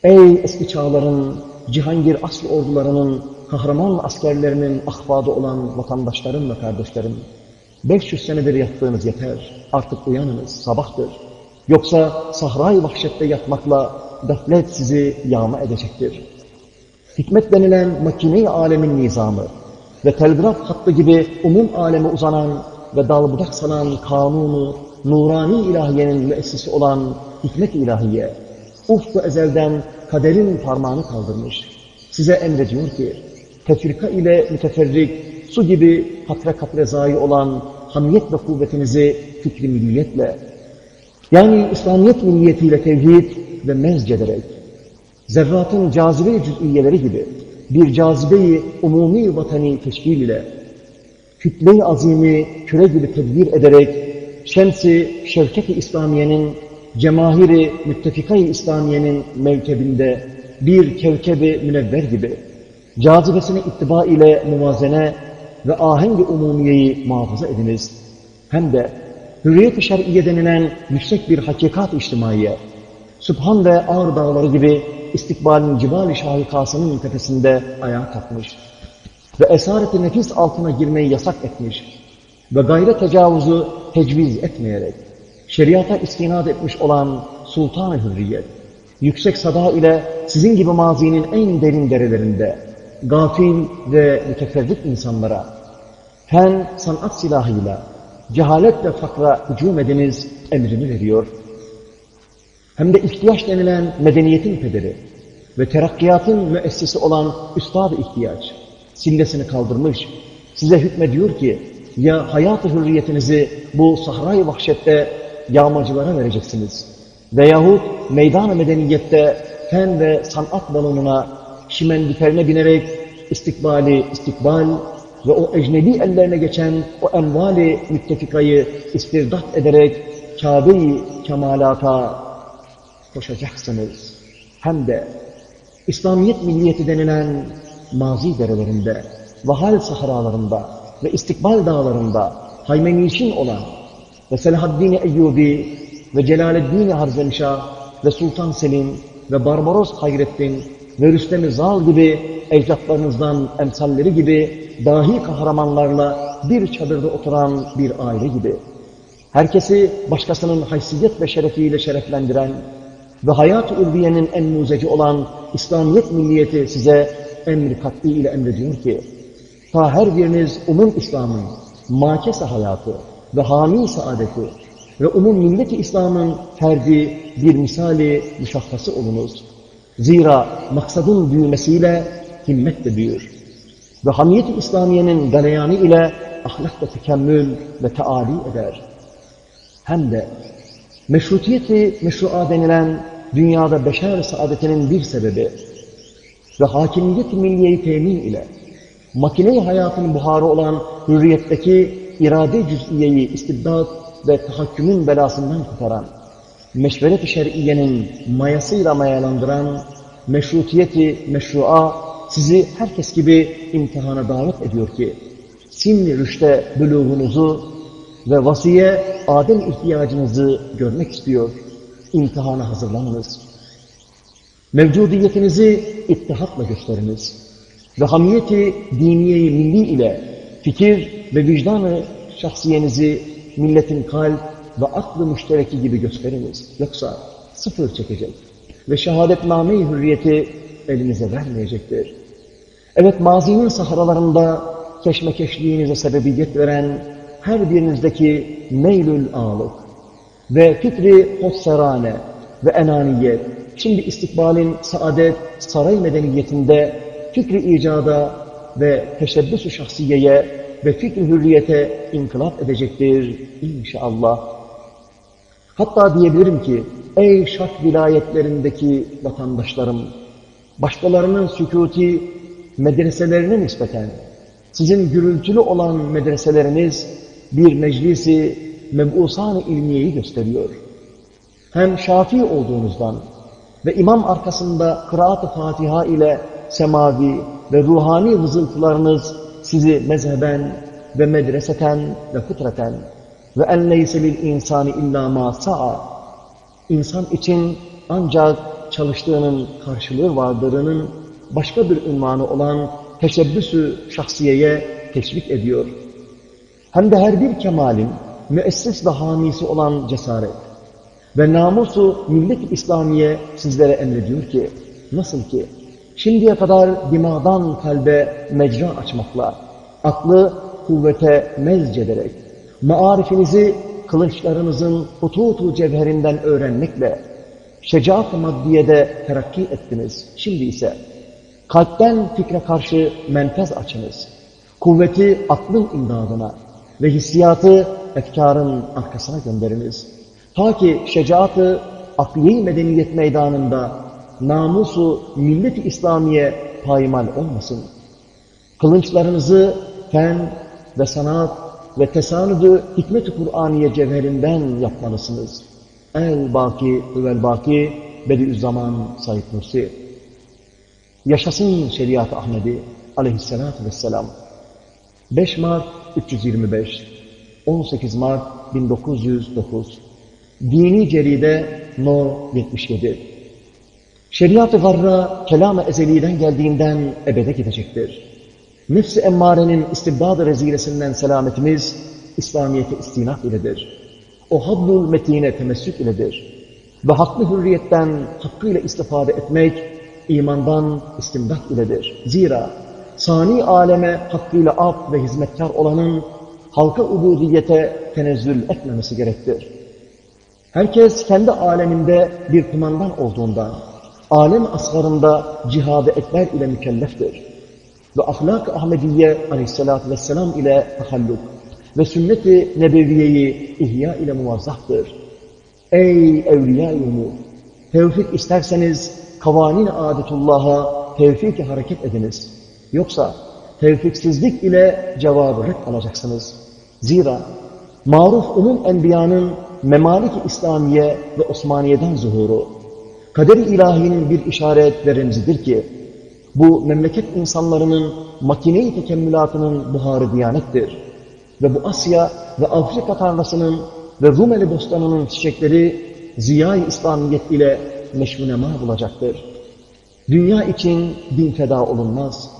Ey eski çağların, Cihangir aslı ordularının, kahraman askerlerinin ahfadı olan vatandaşlarım ve kardeşlerim, 500 senedir yattığınız yeter, artık uyanınız, sabahtır. Yoksa sahra-i vahşette yatmakla gaflet sizi yağma edecektir. Hikmet denilen makine alemin nizamı ve telgraf hattı gibi umum aleme uzanan ve dal budak salan kanunu, nurani ilahiyenin müessisi olan hikmet ilahiye, ufku ezelden kaderin parmağını kaldırmış. Size emrediyor ki, tefrika ile müteferrik, su gibi katre katre zayi olan hamiyet ve kuvvetinizi fikri milliyetle, yani İslamiyet milliyetiyle tevhid ve mezcederek, zerratın cazibe cüz'iyeleri gibi bir cazibeyi umumi vatani teşkil ile, kütle-i azimi küre gibi tedbir ederek, şemsi şevket-i İslamiye'nin, cemahiri müttefika-i İslamiye'nin mevkebinde bir kevkebi münevver gibi, cazibesine ittiba ile muvazene ve ahengi umumiyeyi muhafaza ediniz. Hem de hürriyet-i şer'iye denilen yüksek bir hakikat içtimaiye, Sübhan ve Ağrı dağları gibi istikbalin cibali şahikasının tepesinde ayağa kalkmış ve esaret-i nefis altına girmeyi yasak etmiş ve gayret tecavüzü tecviz etmeyerek şeriata istinad etmiş olan Sultan-ı Hürriyet, yüksek sada ile sizin gibi mazinin en derin derelerinde gafil ve müteferrik insanlara fen sanat silahıyla cehalet ve fakra hücum ediniz emrini veriyor. Hem de ihtiyaç denilen medeniyetin pederi ve terakkiyatın müessisi olan üstad-ı ihtiyaç sillesini kaldırmış, size hükmediyor ki ya hayat-ı hürriyetinizi bu sahra-i vahşette yağmacılara vereceksiniz veyahut meydan-ı medeniyette fen ve sanat balonuna şimendiferine binerek istikbali istikbal ve o ecnebi ellerine geçen o envali müttefikayı istirdat ederek Kabe-i kemalata koşacaksınız. Hem de İslamiyet milliyeti denilen mazi derelerinde, vahal sahralarında ve istikbal dağlarında haymenişin olan ve Selahaddin Eyyubi ve Celaleddin Harzemşah ve Sultan Selim ve Barbaros Hayrettin ve Rüstem-i Zal gibi ecdatlarınızdan emsalleri gibi dahi kahramanlarla bir çadırda oturan bir aile gibi. Herkesi başkasının haysiyet ve şerefiyle şereflendiren ve hayat-ı ulviyenin en muzeci olan İslamiyet milliyeti size emri katli ile emrediyor ki ta her biriniz umum İslam'ın makese hayatı ve hami saadeti ve umum milleti İslam'ın ferdi bir misali müşahhası olunuz. Zira maksadın büyümesiyle himmet de büyür. Ve hamiyet-i İslamiye'nin galeyanı ile ahlak da tekemmül ve teali eder. Hem de meşrutiyeti meşrua denilen dünyada beşer saadetinin bir sebebi ve hakimiyet-i milliyeyi temin ile makine-i hayatın buharı olan hürriyetteki irade cüz'iyeyi istibdat ve tahakkümün belasından kurtaran, meşveret-i şer'iyenin mayasıyla mayalandıran, meşrutiyeti meşrua sizi herkes gibi imtihana davet ediyor ki, sinni rüşte buluğunuzu ve vasiye adem ihtiyacınızı görmek istiyor. İmtihana hazırlanınız. Mevcudiyetinizi ittihatla gösteriniz. Ve hamiyeti diniyeyi milli ile fikir ve vicdanı şahsiyenizi milletin kalp ve aklı müştereki gibi gösteriniz. Yoksa sıfır çekecek ve şehadetname-i hürriyeti elinize vermeyecektir. Evet mazinin sahralarında keşmekeşliğinize sebebiyet veren her birinizdeki meylül ağlık ve fikri hosserane ve enaniyet, şimdi istikbalin saadet saray medeniyetinde fikri icada ve teşebbüs-ü şahsiyeye ve fikri hürriyete inkılap edecektir inşallah. Hatta diyebilirim ki, ey şark vilayetlerindeki vatandaşlarım, başkalarının sükuti medreselerine nispeten, sizin gürültülü olan medreseleriniz bir meclisi mebusan-ı ilmiyeyi gösteriyor. Hem şafi olduğunuzdan ve imam arkasında kıraat-ı Fatiha ile semavi ve ruhani vızıltılarınız sizi mezheben ve medreseten ve fıtraten ve en leyse lil insani illa ma sa'a insan için ancak çalıştığının karşılığı vardırının başka bir ünvanı olan teşebbüsü şahsiyeye teşvik ediyor. Hem de her bir kemalin müessis ve hamisi olan cesaret ve namusu millet İslamiye sizlere emrediyor ki, nasıl ki şimdiye kadar dimadan kalbe mecra açmakla, aklı kuvvete mezcederek, maarifinizi kılıçlarınızın hututu cevherinden öğrenmekle, şecaat-ı maddiyede terakki ettiniz. Şimdi ise kalpten fikre karşı menfez açınız. Kuvveti aklın imdadına ve hissiyatı efkarın arkasına gönderiniz. Ta ki şecaatı akli medeniyet meydanında namusu millet-i İslamiye paymal olmasın. Kılınçlarınızı fen ve sanat ve tesanüdü hikmet-i Kur'aniye cevherinden yapmalısınız. El-Baki, Hüvel-Baki, Bediüzzaman Said Nursi. Yaşasın şeriat-ı Ahmedi aleyhissalatü vesselam. 5 Mart 325, 18 Mart 1909, Dini Ceride No 77. Şeriat-ı garra kelam-ı ezeliden geldiğinden ebede gidecektir. Nefs-i emmarenin istibdad-ı rezilesinden selametimiz İslamiyet'e istinaf iledir. O hablul metine temessük iledir. Ve haklı hürriyetten hakkıyla istifade etmek imandan istimdat iledir. Zira sani aleme hakkıyla ab ve hizmetkar olanın halka ubudiyete tenezzül etmemesi gerektir. Herkes kendi aleminde bir kumandan olduğundan, alem asgarında cihad-ı ekber ile mükelleftir. Ve ahlak-ı Ahmediye aleyhissalatü vesselam ile tahalluk ve sünnet-i nebeviyeyi ihya ile muvazzahtır. Ey evliya-i! Tevfik isterseniz kavanin adetullah'a tevfik hareket ediniz. Yoksa tevfiksizlik ile cevabı red alacaksınız. Zira maruf umum enbiyanın memalik-i İslamiye ve Osmaniye'den zuhuru, kader-i ilahinin bir işaret ve remzidir ki, bu memleket insanlarının makine-i tekemmülatının buharı diyanettir. Ve bu Asya ve Afrika tarlasının ve Rumeli bostanının çiçekleri ziya-i İslamiyet ile meşmunema bulacaktır. Dünya için din feda olunmaz.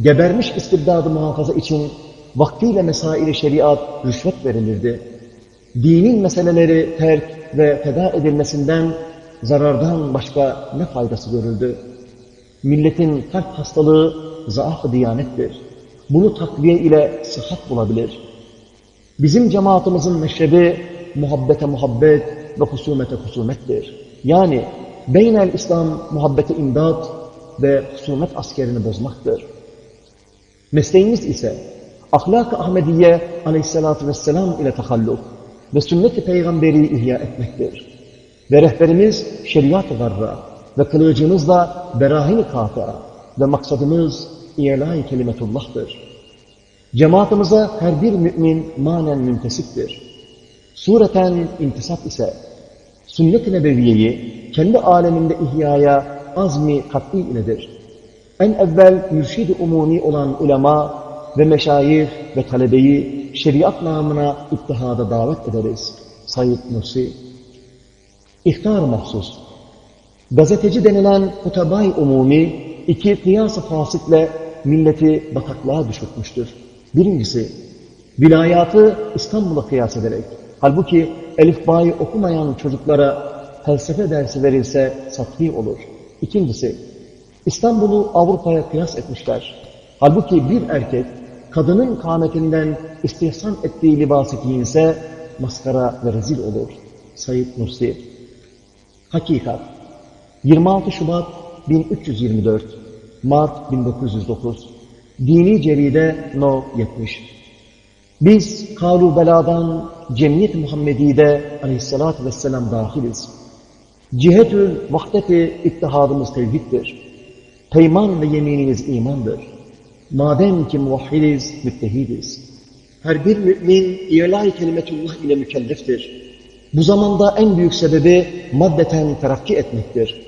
Gebermiş istibdadı muhafaza için vaktiyle mesaili şeriat rüşvet verilirdi. Dinin meseleleri terk ve feda edilmesinden zarardan başka ne faydası görüldü? Milletin kalp hastalığı zaaf-ı diyanettir. Bunu takviye ile sıhhat bulabilir. Bizim cemaatimizin meşrebi muhabbete muhabbet ve husumete husumettir. Yani beynel İslam muhabbete imdat ve husumet askerini bozmaktır. Mesleğimiz ise ahlak-ı Ahmediye aleyhissalatü vesselam ile tahalluk ve sünnet-i peygamberi ihya etmektir. Ve rehberimiz şeriat-ı garra ve kılıcımız da berahin-i kata ve maksadımız İlâh-i kelimetullah'tır. Cemaatimize her bir mümin manen müntesiptir. Sureten intisap ise sünnet-i nebeviyeyi kendi aleminde ihyaya azmi kat'i iledir. En evvel mürşid-i umumi olan ulema ve meşayih ve talebeyi şeriat namına ittihada davet ederiz. Said Nursi İhtar mahsus Gazeteci denilen hutabay umumi iki kıyas-ı fasitle milleti bataklığa düşürtmüştür. Birincisi, vilayatı İstanbul'a kıyas ederek, halbuki elifbayı okumayan çocuklara felsefe dersi verilse satfi olur. İkincisi, İstanbul'u Avrupa'ya kıyas etmişler. Halbuki bir erkek, kadının kâmetinden istihsan ettiği libası giyinse, maskara ve rezil olur. Said Nursi Hakikat 26 Şubat 1324 Mart 1909 Dini Ceride No 70 Biz Kalu Bela'dan Cemiyet Muhammedi'de aleyhissalatü vesselam dahiliz. Cihetül vahdeti ittihadımız tevhiddir. Peyman ve yeminimiz imandır. Madem ki muvahhidiz, müttehidiz. Her bir mümin ilahi kelimetullah ile mükelleftir. Bu zamanda en büyük sebebi maddeten terakki etmektir.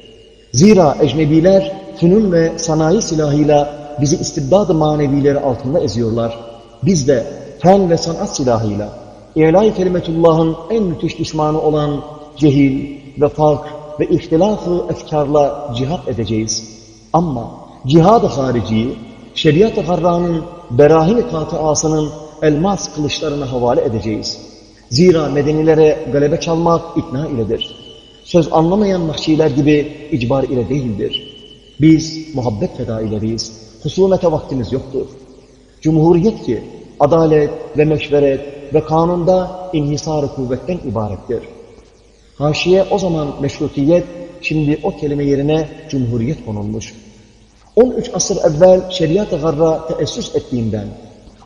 Zira ecnebiler fünun ve sanayi silahıyla bizi istibdad-ı manevileri altında eziyorlar. Biz de fen ve sanat silahıyla ilahi kelimetullahın en müthiş düşmanı olan cehil ve fark ve ihtilafı efkarla cihat edeceğiz. Ama cihad-ı hariciyi, şeriat-ı harranın berahin-i katıasının elmas kılıçlarına havale edeceğiz. Zira medenilere galebe çalmak ikna iledir. Söz anlamayan mahşiler gibi icbar ile değildir. Biz muhabbet fedaileriyiz. Husumete vaktimiz yoktur. Cumhuriyet ki adalet ve meşveret ve kanunda inhisar-ı kuvvetten ibarettir. Haşiye o zaman meşrutiyet, şimdi o kelime yerine cumhuriyet konulmuş. 13 asır evvel şeriat-ı garra teessüs ettiğinden,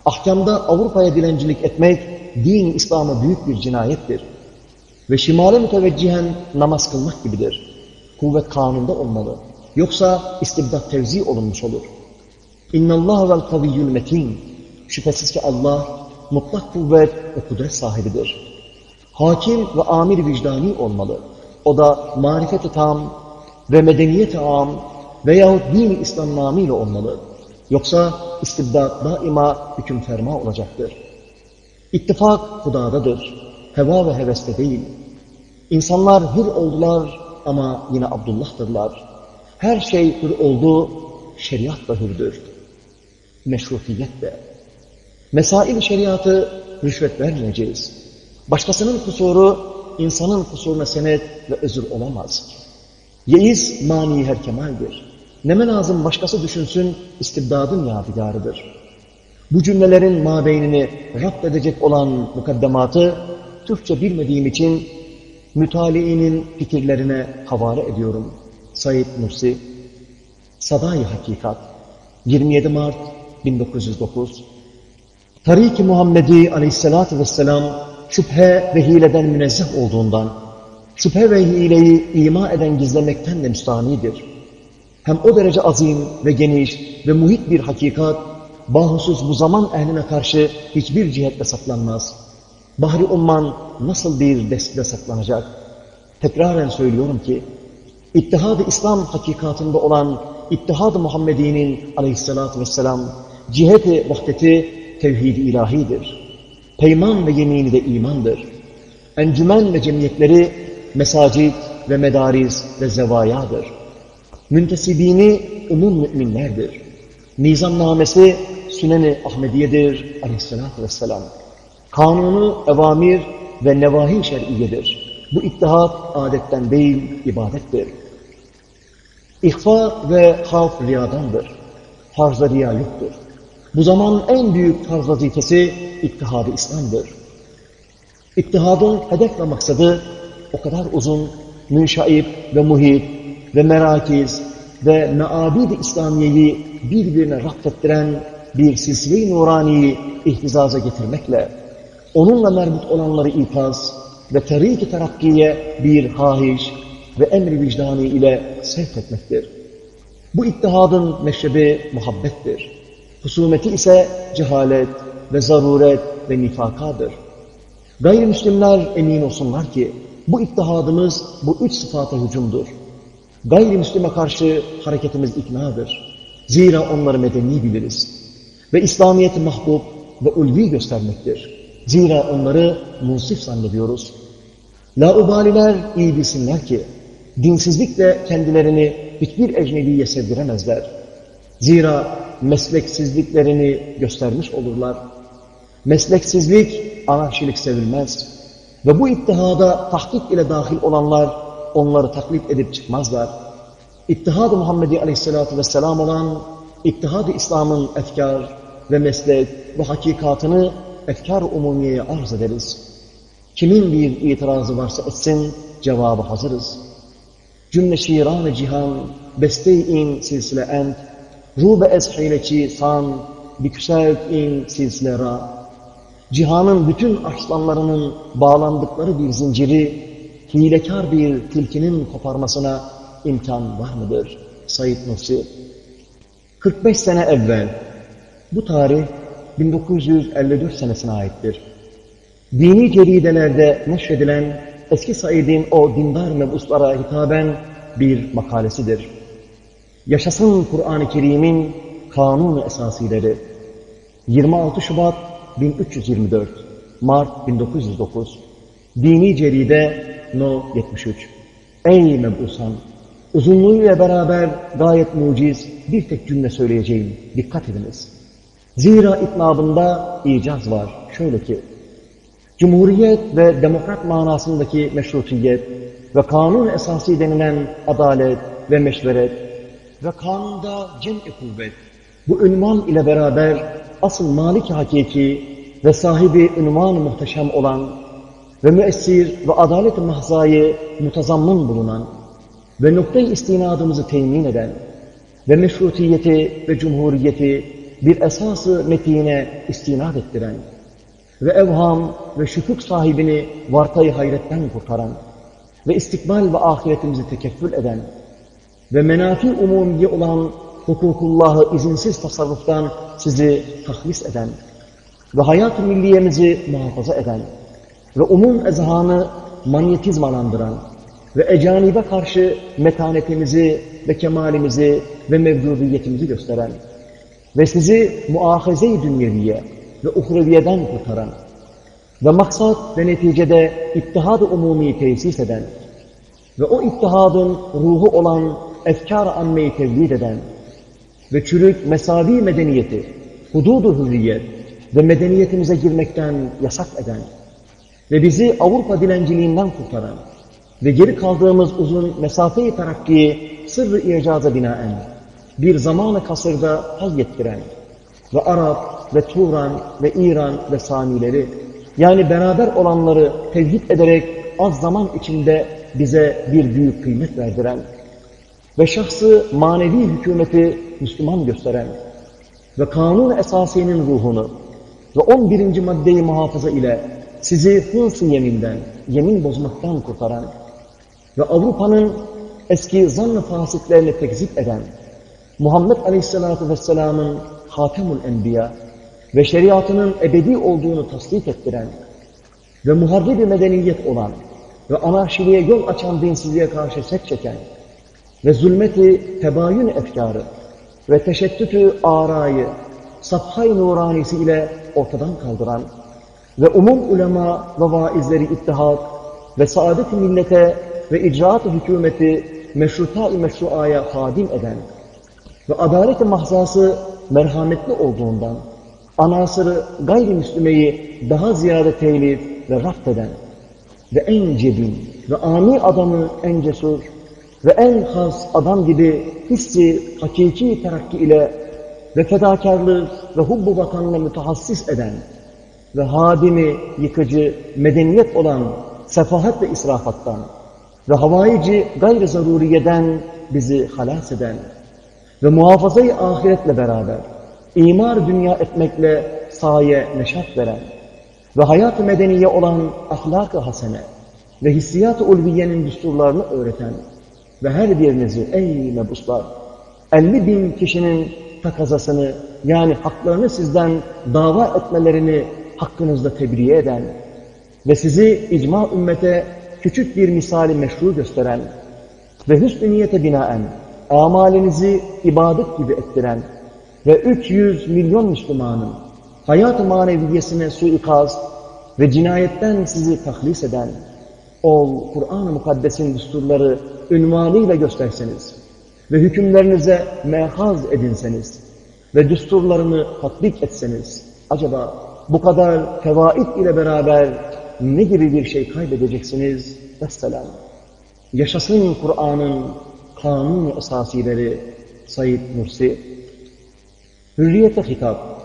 ahkamda Avrupa'ya dilencilik etmek, din İslam'a büyük bir cinayettir. Ve şimale müteveccihen namaz kılmak gibidir. Kuvvet kanunda olmalı. Yoksa istibdat tevzi olunmuş olur. اِنَّ اللّٰهَ وَالْقَوِيُّ metin. Şüphesiz ki Allah mutlak kuvvet ve kudret sahibidir. Hakim ve amir vicdani olmalı. O da marifet-i tam ve medeniyet-i am veyahut din-i İslam namıyla olmalı. Yoksa istibdat daima hüküm ferma olacaktır. İttifak hudadadır. Heva ve heveste değil. İnsanlar hür oldular ama yine Abdullah'tırlar. Her şey hür oldu, şeriat da hürdür. Meşrutiyet de. Mesail şeriatı rüşvet vermeyeceğiz. Başkasının kusuru insanın kusuruna senet ve özür olamaz. Yeis mani her kemaldir. Neme lazım başkası düşünsün istibdadın yadigarıdır. Bu cümlelerin mabeynini rapt edecek olan mukaddematı Türkçe bilmediğim için mütaliinin fikirlerine havale ediyorum. Said Nursi Sadai Hakikat 27 Mart 1909 Tarik-i Muhammedi aleyhissalatü vesselam şüphe ve hileden münezzeh olduğundan, şüphe ve hileyi ima eden gizlemekten de müstahanidir. Hem o derece azim ve geniş ve muhit bir hakikat, bahusuz bu zaman ehline karşı hiçbir cihetle saklanmaz. Bahri umman nasıl bir deskide saklanacak? Tekraren söylüyorum ki, İttihad-ı İslam hakikatında olan İttihad-ı Muhammedi'nin aleyhissalatü vesselam ciheti vahdeti tevhid-i ilahidir. Peyman ve yemini de imandır. Encümen ve cemiyetleri mesacit ve medaris ve zevayadır. Müntesibini umum müminlerdir. Nizamnamesi Sünen-i Ahmediye'dir aleyhissalatü vesselam. Kanunu evamir ve nevahi şer'iyedir. Bu ittihat adetten değil, ibadettir. İhfa ve havf riyadandır. Farzda riya yoktur. Bu zaman en büyük farz vazifesi ittihadı İslam'dır. İttihadın hedef ve maksadı o kadar uzun, münşaip ve muhit ve merakiz ve meabid-i İslamiye'yi birbirine raffettiren bir silsile-i nuraniyi ihtizaza getirmekle, onunla merbut olanları ikaz ve tarik-i terakkiye bir hahiş ve emri vicdani ile sevk etmektir. Bu ittihadın meşrebi muhabbettir. Husumeti ise cehalet ve zaruret ve nifakadır. Gayrimüslimler emin olsunlar ki bu ittihadımız bu üç sıfata hücumdur. Gayrimüslime karşı hareketimiz iknadır. Zira onları medeni biliriz. Ve İslamiyet'i mahbub ve ulvi göstermektir. Zira onları munsif zannediyoruz. Laubaliler iyi bilsinler ki dinsizlikle kendilerini hiçbir ecnebiye sevdiremezler. Zira mesleksizliklerini göstermiş olurlar. Mesleksizlik, anarşilik sevilmez. Ve bu ittihada tahkik ile dahil olanlar onları taklit edip çıkmazlar. İttihad-ı Muhammedi Aleyhisselatü Vesselam olan İttihad-ı İslam'ın efkar ve meslek ve hakikatını efkar umumiyeye arz ederiz. Kimin bir itirazı varsa etsin, cevabı hazırız. Cümle şiiran-ı cihan, beste-i silsile ent, Rube ez hileçi san, bükselt in silsilera. Cihanın bütün arslanlarının bağlandıkları bir zinciri, hilekar bir tilkinin koparmasına imkan var mıdır? Said Nursi. 45 sene evvel, bu tarih 1954 senesine aittir. Dini ceridelerde neşredilen eski Said'in o dindar mebuslara hitaben bir makalesidir. Yaşasın Kur'an-ı Kerim'in kanun esasileri. 26 Şubat 1324, Mart 1909, Dini Ceride No 73. Ey mebusan! Uzunluğuyla beraber gayet muciz bir tek cümle söyleyeceğim. Dikkat ediniz. Zira itnabında icaz var. Şöyle ki, Cumhuriyet ve demokrat manasındaki meşrutiyet ve kanun esası denilen adalet ve meşveret ve kanunda cem-i kuvvet bu ünvan ile beraber asıl malik hakiki ve sahibi ünvan muhteşem olan ve müessir ve adalet-i mahzayı mutazammın bulunan ve noktayı istinadımızı temin eden ve meşrutiyeti ve cumhuriyeti bir esası metine istinad ettiren ve evham ve şükük sahibini vartayı hayretten kurtaran ve istikbal ve ahiretimizi tekeffül eden ve menafi umumiye olan hukukullahı izinsiz tasarruftan sizi tahlis eden ve hayat-ı milliyemizi muhafaza eden ve umum ezhanı manyetizmalandıran ve ecanibe karşı metanetimizi ve kemalimizi ve mevcudiyetimizi gösteren ve sizi muahaze-i dünyeviye ve uhreviyeden kurtaran ve maksat ve neticede ittihad-ı umumi tesis eden ve o ittihadın ruhu olan efkar-ı ammeyi tevlid eden ve çürük mesavi medeniyeti, hududu hürriyet ve medeniyetimize girmekten yasak eden ve bizi Avrupa dilenciliğinden kurtaran ve geri kaldığımız uzun mesafe-i terakkiyi sırrı icaza binaen bir zamanı kasırda hal yettiren ve Arap ve Turan ve İran ve Samileri yani beraber olanları tevhid ederek az zaman içinde bize bir büyük kıymet verdiren ve şahsı manevi hükümeti Müslüman gösteren ve kanun esasinin ruhunu ve 11. maddeyi muhafaza ile sizi hınsı yeminden, yemin bozmaktan kurtaran ve Avrupa'nın eski zann-ı fasitlerini tekzip eden Muhammed Aleyhisselatü Vesselam'ın Hatemul Enbiya ve şeriatının ebedi olduğunu tasdik ettiren ve muharrib medeniyet olan ve anarşiliğe yol açan dinsizliğe karşı set çeken ve zulmeti tebayün efkarı ve teşettütü arayı safhay nuranisi ile ortadan kaldıran ve umum ulema ve vaizleri ittihat ve saadet millete ve icraat-ı hükümeti meşruta-i meşruaya hadim eden ve adalet-i mahzası merhametli olduğundan anasırı gayrimüslimeyi daha ziyade telif ve raft eden ve en cebin ve ami adamı en cesur ve en has adam gibi hissi hakiki terakki ile ve fedakarlık ve hubbu vatanına mütehassis eden ve hadimi yıkıcı medeniyet olan sefahat ve israfattan ve havayici gayri zaruriyeden bizi halas eden ve muhafazayı ahiretle beraber imar dünya etmekle saye neşat veren ve hayat-ı medeniye olan ahlak-ı hasene ve hissiyat-ı ulviyenin düsturlarını öğreten ve her birinizi ey mebuslar 50 bin kişinin takazasını yani haklarını sizden dava etmelerini hakkınızda tebriğe eden ve sizi icma ümmete küçük bir misali meşru gösteren ve hüsnü niyete binaen amalinizi ibadet gibi ettiren ve 300 milyon Müslümanın hayat-ı maneviyesine suikast ve cinayetten sizi tahlis eden ol Kur'an-ı Mukaddes'in düsturları ünvanıyla gösterseniz ve hükümlerinize mehaz edinseniz ve düsturlarını tatbik etseniz acaba bu kadar fevaid ile beraber ne gibi bir şey kaybedeceksiniz? Vesselam. Yaşasın Kur'an'ın kanun esasileri Said Nursi. Hürriyete hitap.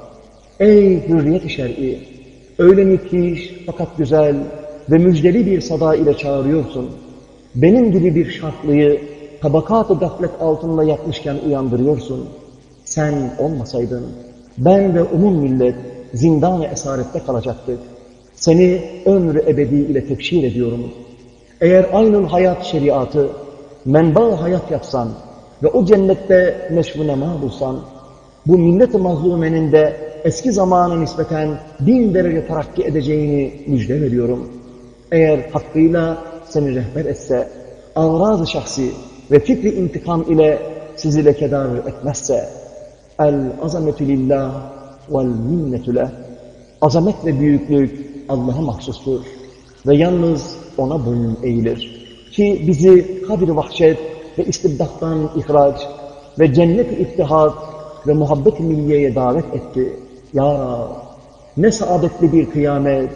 Ey hürriyet-i şer'i! Öyle müthiş fakat güzel ve müjdeli bir sada ile çağırıyorsun. Benim gibi bir şartlıyı tabakat-ı gaflet altında yatmışken uyandırıyorsun. Sen olmasaydın Ben ve umum millet zindan-ı esarette kalacaktık. Seni ömrü ebedi ile tefşir ediyorum. Eğer aynı hayat şeriatı menba hayat yapsan ve o cennette nema bulsan, bu millet-i mazlumenin de eski zamana nispeten bin derece terakki edeceğini müjde veriyorum. Eğer hakkıyla seni rehber etse, avraz-ı şahsi ve fikri intikam ile sizi lekedar etmezse, el azametü lillah vel minnetü leh, azamet ve büyüklük Allah'a mahsustur ve yalnız ona boyun eğilir. Ki bizi kabir vahşet ve istibdattan ihraç ve cennet-i ittihad ve muhabbet-i milliyeye davet etti. Ya Rab, ne saadetli bir kıyamet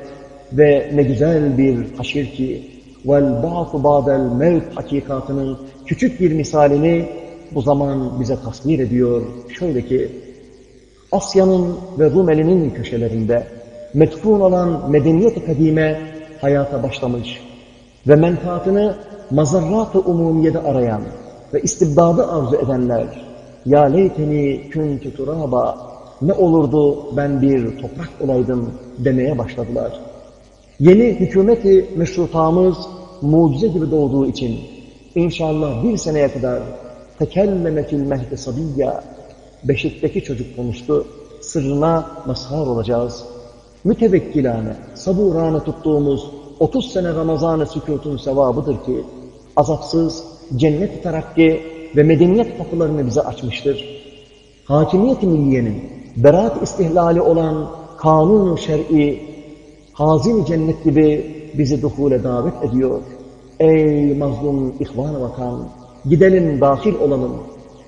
ve ne güzel bir haşir ki vel ba'fu ba'del mevt hakikatının küçük bir misalini bu zaman bize tasvir ediyor. Şöyle ki, Asya'nın ve Rumeli'nin köşelerinde metfun olan medeniyet-i kadime hayata başlamış ve menfaatını mazarrat-ı umumiyede arayan ve istibdadı arzu edenler ya leyteni küntü turaba ne olurdu ben bir toprak olaydım demeye başladılar. Yeni hükümeti meşrutamız mucize gibi doğduğu için inşallah bir seneye kadar tekellemetül mehdi sabiyya beşikteki çocuk konuştu. Sırrına mazhar olacağız. Mütevekkilane, saburane tuttuğumuz 30 sene Ramazan-ı sükutun sevabıdır ki azapsız cennet terakki ve medeniyet kapılarını bize açmıştır. Hakimiyet-i milliyenin beraat istihlali olan kanun şer'i hazin cennet gibi bizi duhule davet ediyor. Ey mazlum ihvan-ı vatan, gidelim dahil olalım.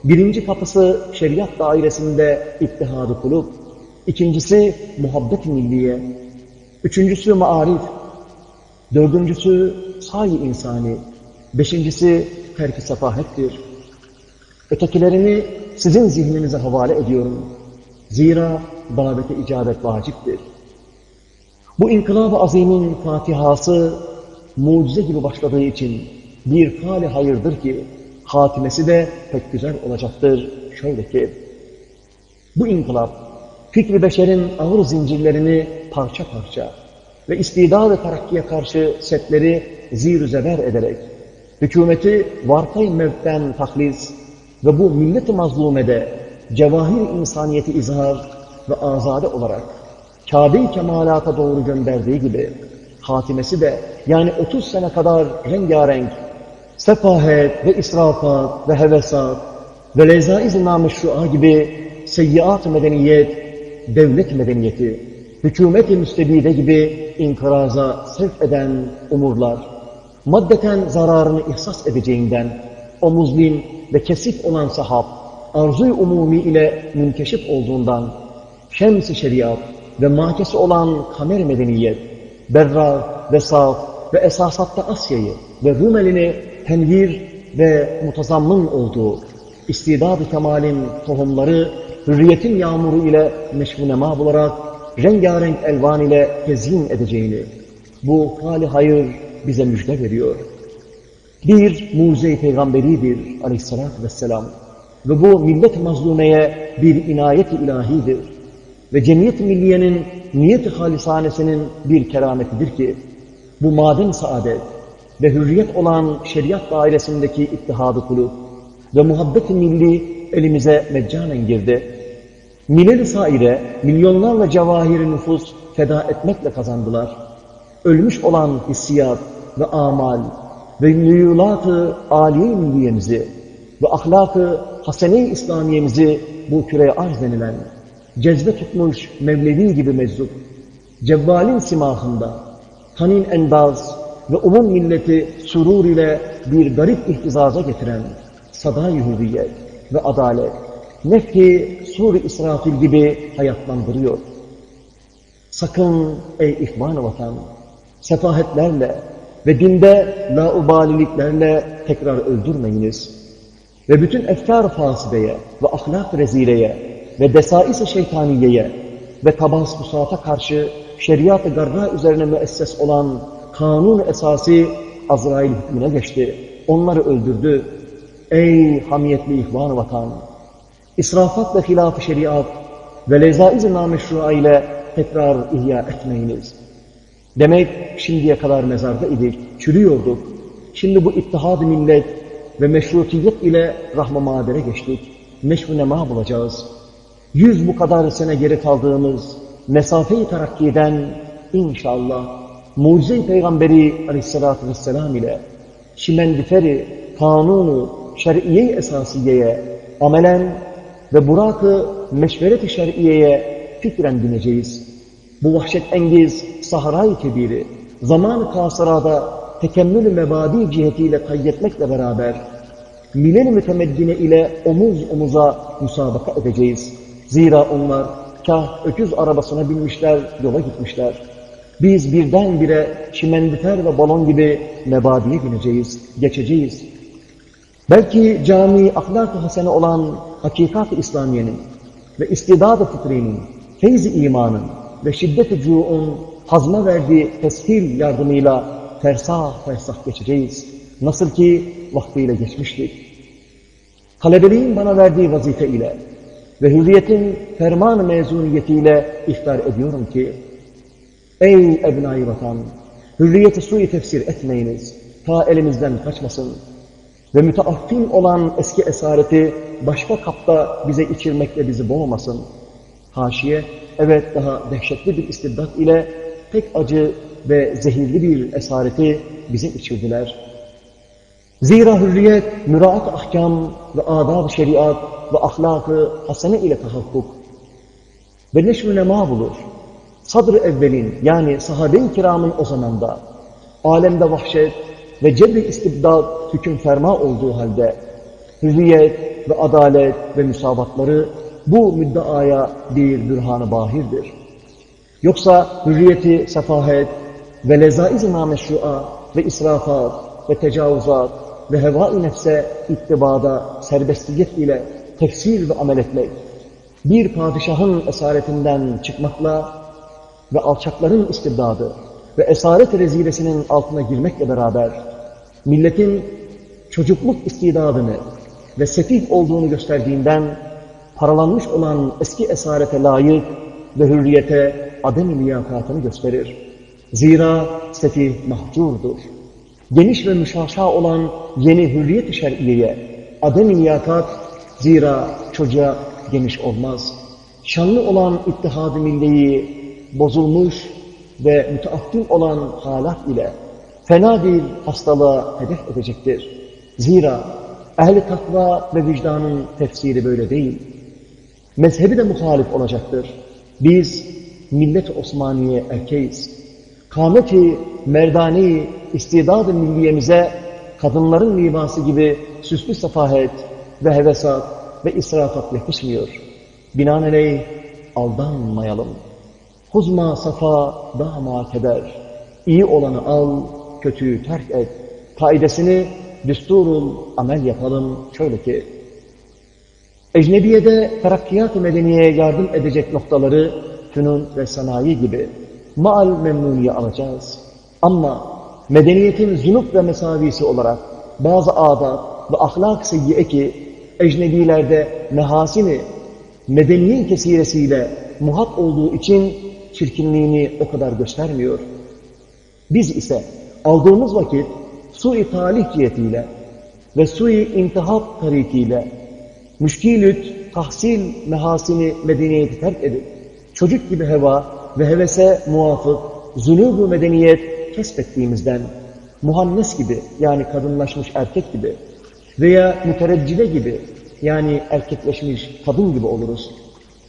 Birinci kapısı şeriat dairesinde ittihadı kulüp, ikincisi muhabbet milliye, üçüncüsü maarif, dördüncüsü sahi insani, beşincisi terk-i sefahettir. Ötekilerini sizin zihninize havale ediyorum. Zira davete icabet vaciptir. Bu inkılab-ı azimin fatihası mucize gibi başladığı için bir fali hayırdır ki hatimesi de pek güzel olacaktır. Şöyle ki, bu inkılap fikri beşerin ağır zincirlerini parça parça ve istida ve terakkiye karşı setleri zir zeber ederek hükümeti varkay mevkten tahlis ve bu millet-i mazlumede cevahir insaniyeti izhar ve azade olarak Kabe-i kemalata doğru gönderdiği gibi hatimesi de yani 30 sene kadar rengarenk sefahet ve israfat ve hevesat ve lezaiz-i nameşru'a gibi seyyiat-ı medeniyet, devlet medeniyeti, hükümet-i müstebide gibi inkıraza sevk eden umurlar, maddeten zararını ihsas edeceğinden, o muzlim ve kesif olan sahab, arzu-i umumi ile münkeşif olduğundan, şems-i şeriat ve mahkesi olan kamer medeniyet, berra ve saf ve esasatta Asya'yı ve Rumeli'ni tenvir ve mutazammın olduğu istidad-ı kemalin tohumları hürriyetin yağmuru ile meşgunema bularak rengarenk elvan ile tezyin edeceğini bu hali hayır bize müjde veriyor. Bir mucize-i peygamberidir aleyhissalatü vesselam ve bu millet mazlumeye bir inayet-i ilahidir ve cemiyet milliyenin niyet-i halisanesinin bir kerametidir ki bu maden saadet ve hürriyet olan şeriat dairesindeki ittihadı kulüp ve muhabbet-i milli elimize meccanen girdi. Milel-i saire milyonlarla cevahiri nüfus feda etmekle kazandılar. Ölmüş olan hissiyat ve amal ve nüyulat-ı âliye milliyemizi ve ahlak-ı hasene-i İslamiyemizi bu küreye arz denilen cezbe tutmuş Mevlevi gibi meczup, cevvalin simahında, tanin endaz ve umum milleti surur ile bir garip ihtizaza getiren sada-i hürriyet ve adalet, nefki sur-i israfil gibi hayatlandırıyor. Sakın ey ihvan vatan, sefahetlerle ve dinde laubaliliklerle tekrar öldürmeyiniz. Ve bütün efkar fasideye ve ahlak rezileye ve desais-i şeytaniyeye ve tabaskusata karşı şeriat-ı garra üzerine müesses olan kanun esası Azrail hükmüne geçti. Onları öldürdü. Ey hamiyetli ihvan vatan! İsrafat ve hilaf-ı şeriat ve lezaiz-i ile tekrar ihya etmeyiniz. Demek şimdiye kadar mezarda idik, çürüyorduk. Şimdi bu ittihad millet ve meşrutiyet ile rahma madere geçtik. Meşru nema bulacağız. Yüz bu kadar sene geri kaldığımız mesafeyi terakkiden inşallah mucize-i peygamberi aleyhissalatü vesselam ile şimendiferi, kanunu, şer'iye esasiyeye amelen ve burak-ı meşveret-i şer'iyeye fikren bineceğiz. Bu vahşet engiz sahara-i kebiri, zaman-ı kasırada tekemmül-ü mebadi cihetiyle kayyetmekle beraber milel-i mütemeddine ile omuz omuza musabaka edeceğiz. Zira onlar kah öküz arabasına binmişler, yola gitmişler. Biz birdenbire şimendifer ve balon gibi mebadiye bineceğiz, geçeceğiz. Belki cami ahlak-ı hasene olan hakikat-ı İslamiye'nin ve istidad-ı fıtriyenin, feyz-i imanın ve şiddet-i cu'un hazma verdiği teshil yardımıyla fersah fersah geçeceğiz. Nasıl ki vaktiyle geçmiştik. Talebeliğin bana verdiği vazife ile ve hürriyetin ferman mezuniyetiyle iftar ediyorum ki, Ey ebnai vatan! Hürriyeti suyu tefsir etmeyiniz. Ta elimizden kaçmasın. Ve müteaffin olan eski esareti başka kapta bize içirmekle bizi boğmasın. Haşiye, evet daha dehşetli bir istibdat ile pek acı ve zehirli bir esareti bize içirdiler. Zira hürriyet, müraat ahkam ve adab şeriat ve ahlakı hasene ile tahakkuk ve neşr-ü nema bulur. Sadr-ı evvelin yani sahabe-i kiramın o zamanda alemde vahşet ve cebri istibdat hüküm ferma olduğu halde hürriyet ve adalet ve müsavatları bu müddeaya bir bürhan-ı bahirdir. Yoksa hürriyeti sefahet ve lezaiz-i nameşru'a ve israfat ve tecavüzat ve heva-i nefse ittibada serbestiyet ile tefsir ve amel etmek, bir padişahın esaretinden çıkmakla ve alçakların istibdadı ve esaret rezilesinin altına girmekle beraber milletin çocukluk istidadını ve sefih olduğunu gösterdiğinden paralanmış olan eski esarete layık ve hürriyete adem-i liyakatını gösterir. Zira sefih mahcurdur. Geniş ve müşaşa olan yeni hürriyet-i şer'iyeye adem-i liyakat zira çocuğa geniş olmaz. Şanlı olan ittihad-ı milliyi bozulmuş ve müteaffin olan halat ile fena bir hastalığa hedef edecektir. Zira ehli takva ve vicdanın tefsiri böyle değil. Mezhebi de muhalif olacaktır. Biz millet Osmaniye erkeğiz. Kâmeti, merdani, istidad-ı milliyemize kadınların libası gibi süslü safahet ve hevesat ve israfat yakışmıyor. Binaenaleyh aldanmayalım. Huzma safa dama keder. İyi olanı al, kötüyü terk et. Kaidesini düsturul amel yapalım şöyle ki, Ecnebiye'de terakkiyat-ı medeniyeye yardım edecek noktaları fünun ve sanayi gibi maal memnuniye alacağız. Ama medeniyetin zunup ve mesavisi olarak bazı adat ve ahlak seyyiye ki ecnebilerde mehasini medeniye kesiresiyle muhat olduğu için çirkinliğini o kadar göstermiyor. Biz ise aldığımız vakit sui talih cihetiyle ve sui intihap tarikiyle müşkilüt, tahsil mehasini medeniyeti terk edip çocuk gibi heva ve hevese muvafık zunubu medeniyet kesbettiğimizden muhannes gibi yani kadınlaşmış erkek gibi veya mütereccide gibi yani erkekleşmiş kadın gibi oluruz.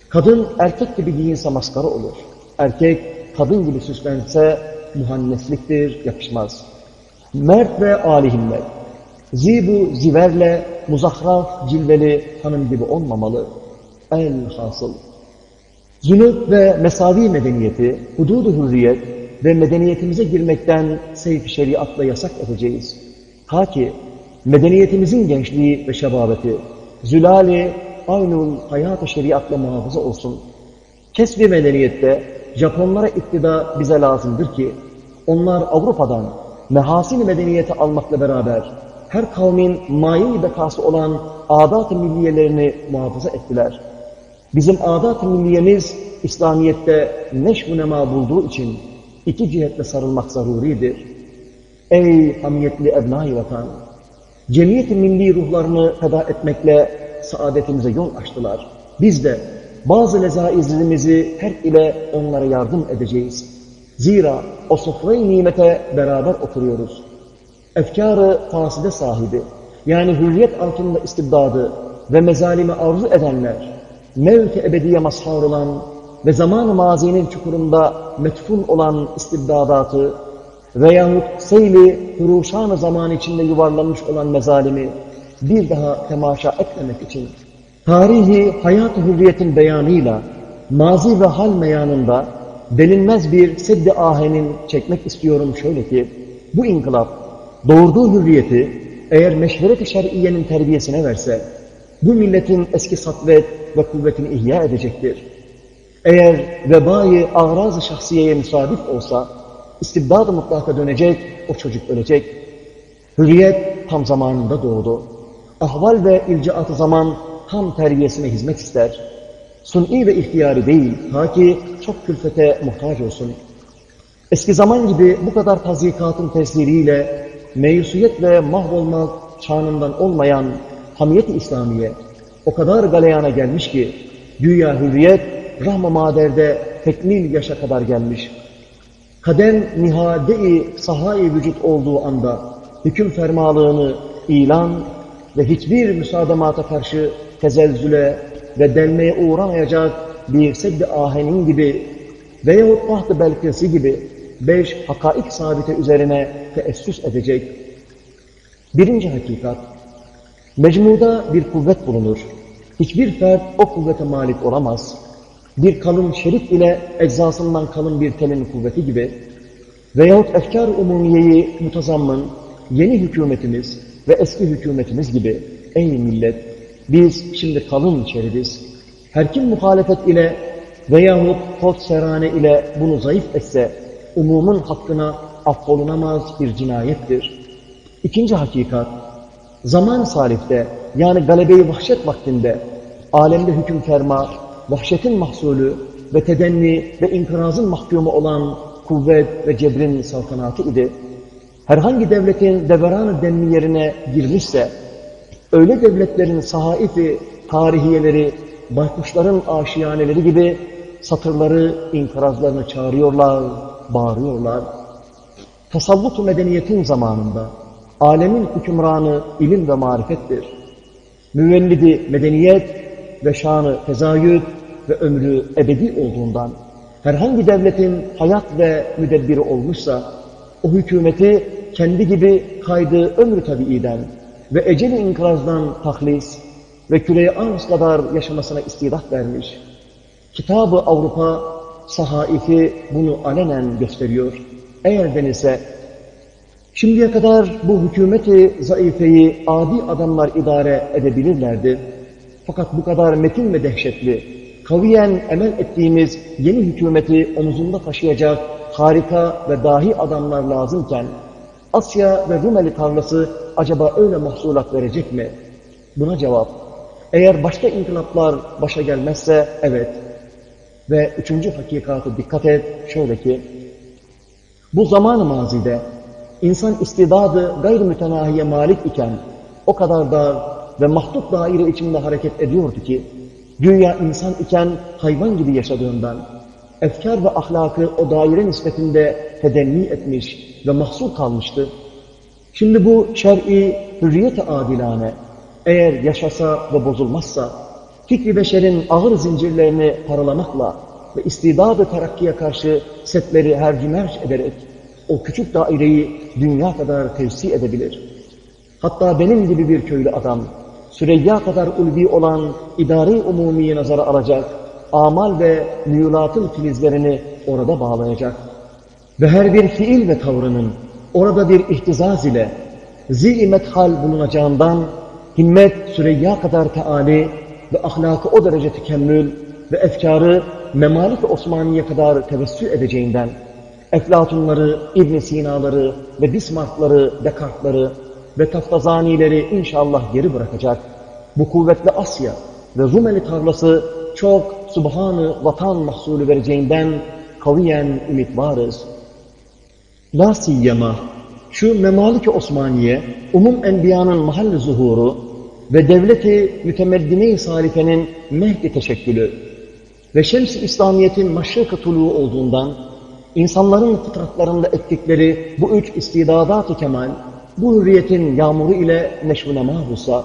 Kadın erkek gibi giyinse maskara olur. Erkek kadın gibi süslense muhannesliktir, yakışmaz. Mert ve âli himmet. Zibu ziverle muzahraf cilveli hanım gibi olmamalı. El hasıl. Zünub ve mesavi medeniyeti, hududu hürriyet ve medeniyetimize girmekten seyf şeriatla yasak edeceğiz. Ta ki medeniyetimizin gençliği ve şebabeti, zülali aynul hayat-ı şeriatla muhafaza olsun. Kesbi medeniyette Japonlara iktida bize lazımdır ki, onlar Avrupa'dan mehasin medeniyeti almakla beraber her kavmin mayi bekası olan adat-ı milliyelerini muhafaza ettiler. Bizim adat-ı milliyemiz İslamiyet'te neşv nema bulduğu için iki cihetle sarılmak zaruridir. Ey hamiyetli ebnai vatan! Cemiyet-i milli ruhlarını feda etmekle saadetimize yol açtılar. Biz de bazı lezaizlerimizi terk ile onlara yardım edeceğiz. Zira o sofrayı nimete beraber oturuyoruz. Efkarı faside sahibi, yani hürriyet altında istibdadı ve mezalimi arzu edenler, mevt-i ebediye mazhar olan ve zaman-ı mazinin çukurunda metfun olan istibdadatı veyahut seyli huruşan-ı zaman içinde yuvarlanmış olan mezalimi bir daha temaşa etmemek için tarihi hayat-ı hürriyetin beyanıyla mazi ve hal meyanında delinmez bir seddi ahenin çekmek istiyorum şöyle ki bu inkılap doğurduğu hürriyeti eğer meşveret-i şer'iyenin terbiyesine verse bu milletin eski satvet ve kuvvetini ihya edecektir. Eğer vebayı ağraz-ı şahsiyeye müsadif olsa istibdad-ı mutlaka dönecek, o çocuk ölecek. Hürriyet tam zamanında doğdu. Ahval ve ilcaat-ı zaman tam terbiyesine hizmet ister. Sun'i ve ihtiyari değil, ta ki çok külfete muhtaç olsun. Eski zaman gibi bu kadar tazikatın tesiriyle meyusiyet ve mahvolmak çağından olmayan hamiyet-i İslamiye o kadar galeyana gelmiş ki güya hürriyet rahm-ı maderde tekmil yaşa kadar gelmiş. Kadem nihade-i sahai vücut olduğu anda hüküm fermalığını ilan ve hiçbir müsaadamata karşı tezelzüle ve delmeye uğramayacak bir seddi ahenin gibi veyahut taht-ı belkesi gibi beş hakaik sabite üzerine teessüs edecek. Birinci hakikat, mecmuda bir kuvvet bulunur. Hiçbir fert o kuvvete malik olamaz. Bir kalın şerit ile eczasından kalın bir telin kuvveti gibi veyahut efkar-ı umumiyeyi mutazammın yeni hükümetimiz ve eski hükümetimiz gibi ey millet biz şimdi kalın şeridiz. Her kim muhalefet ile veyahut kot serane ile bunu zayıf etse umumun hakkına affolunamaz bir cinayettir. İkinci hakikat, zaman salifte yani galebeyi vahşet vaktinde alemde hüküm ferma, vahşetin mahsulü ve tedenni ve inkırazın mahkumu olan kuvvet ve cebrin saltanatı idi. Herhangi devletin deveran-ı yerine girmişse, öyle devletlerin sahaifi tarihiyeleri, baykuşların aşiyaneleri gibi satırları, inkırazlarını çağırıyorlar, bağırıyorlar. Tasavvuf-u medeniyetin zamanında alemin hükümranı ilim ve marifettir. Müvellidi medeniyet ve şanı tezayüd ve ömrü ebedi olduğundan herhangi devletin hayat ve müdebbiri olmuşsa o hükümeti kendi gibi kaydı ömrü tabiiden ve eceli inkrazdan tahlis ve küreye arz kadar yaşamasına istidat vermiş. Kitabı Avrupa sahaifi bunu alenen gösteriyor. Eğer denilse, şimdiye kadar bu hükümeti zayıfeyi adi adamlar idare edebilirlerdi. Fakat bu kadar metin ve dehşetli, kaviyen emel ettiğimiz yeni hükümeti omuzunda taşıyacak harika ve dahi adamlar lazımken, Asya ve Rumeli tarlası acaba öyle mahsulat verecek mi? Buna cevap, eğer başka inkılaplar başa gelmezse evet. Ve üçüncü hakikatı dikkat et, şöyle ki, bu zaman-ı mazide insan istidadı gayr mütenahiye malik iken o kadar dar ve mahdut daire içinde hareket ediyordu ki, güya insan iken hayvan gibi yaşadığından, efkar ve ahlakı o daire nispetinde tedenni etmiş ve mahsur kalmıştı. Şimdi bu şer'i hürriyet-i adilane eğer yaşasa ve bozulmazsa, fikri beşerin ağır zincirlerini paralamakla ve istidadı terakkiye karşı setleri hercümerç ederek o küçük daireyi dünya kadar tevsi edebilir. Hatta benim gibi bir köylü adam, Süreyya kadar ulvi olan idari umumiyi nazara alacak, amal ve müyulatın filizlerini orada bağlayacak. Ve her bir fiil ve tavrının orada bir ihtizaz ile zil hal bulunacağından himmet Süreyya kadar teali ve ahlakı o derece tekemmül ve efkarı memalik Osmaniye kadar tevessü edeceğinden Eflatunları, İbn Sina'ları ve Bismarck'ları, Descartes'ları ve Taftazani'leri inşallah geri bırakacak. Bu kuvvetli Asya ve Rumeli tarlası çok subhanı vatan mahsulü vereceğinden kaviyen ümit varız. La siyyema şu Memalik-i Osmaniye, umum enbiyanın mahalle zuhuru ve devleti mütemeddine-i salifenin mehdi teşekkülü ve şems-i İslamiyet'in maşrık-ı olduğundan insanların fıtratlarında ettikleri bu üç istidadat-ı kemal, bu hürriyetin yağmuru ile neşvune mahvusa,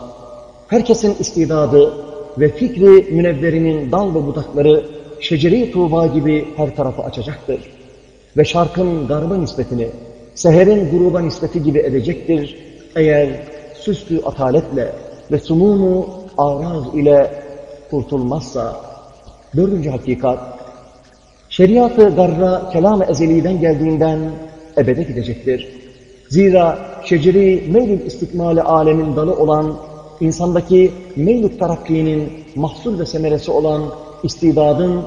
herkesin istidadı ve fikri münevverinin dal ve budakları şeceri tuğba gibi her tarafı açacaktır. Ve şarkın garba nispetini, seherin gruba nispeti gibi edecektir. Eğer süslü ataletle ve sumunu araz ile kurtulmazsa, dördüncü hakikat, şeriatı garra kelam-ı ezeliden geldiğinden ebede gidecektir. Zira şeceri meylül istikmali alemin dalı olan, insandaki meylül tarakkinin mahsul ve semeresi olan istidadın,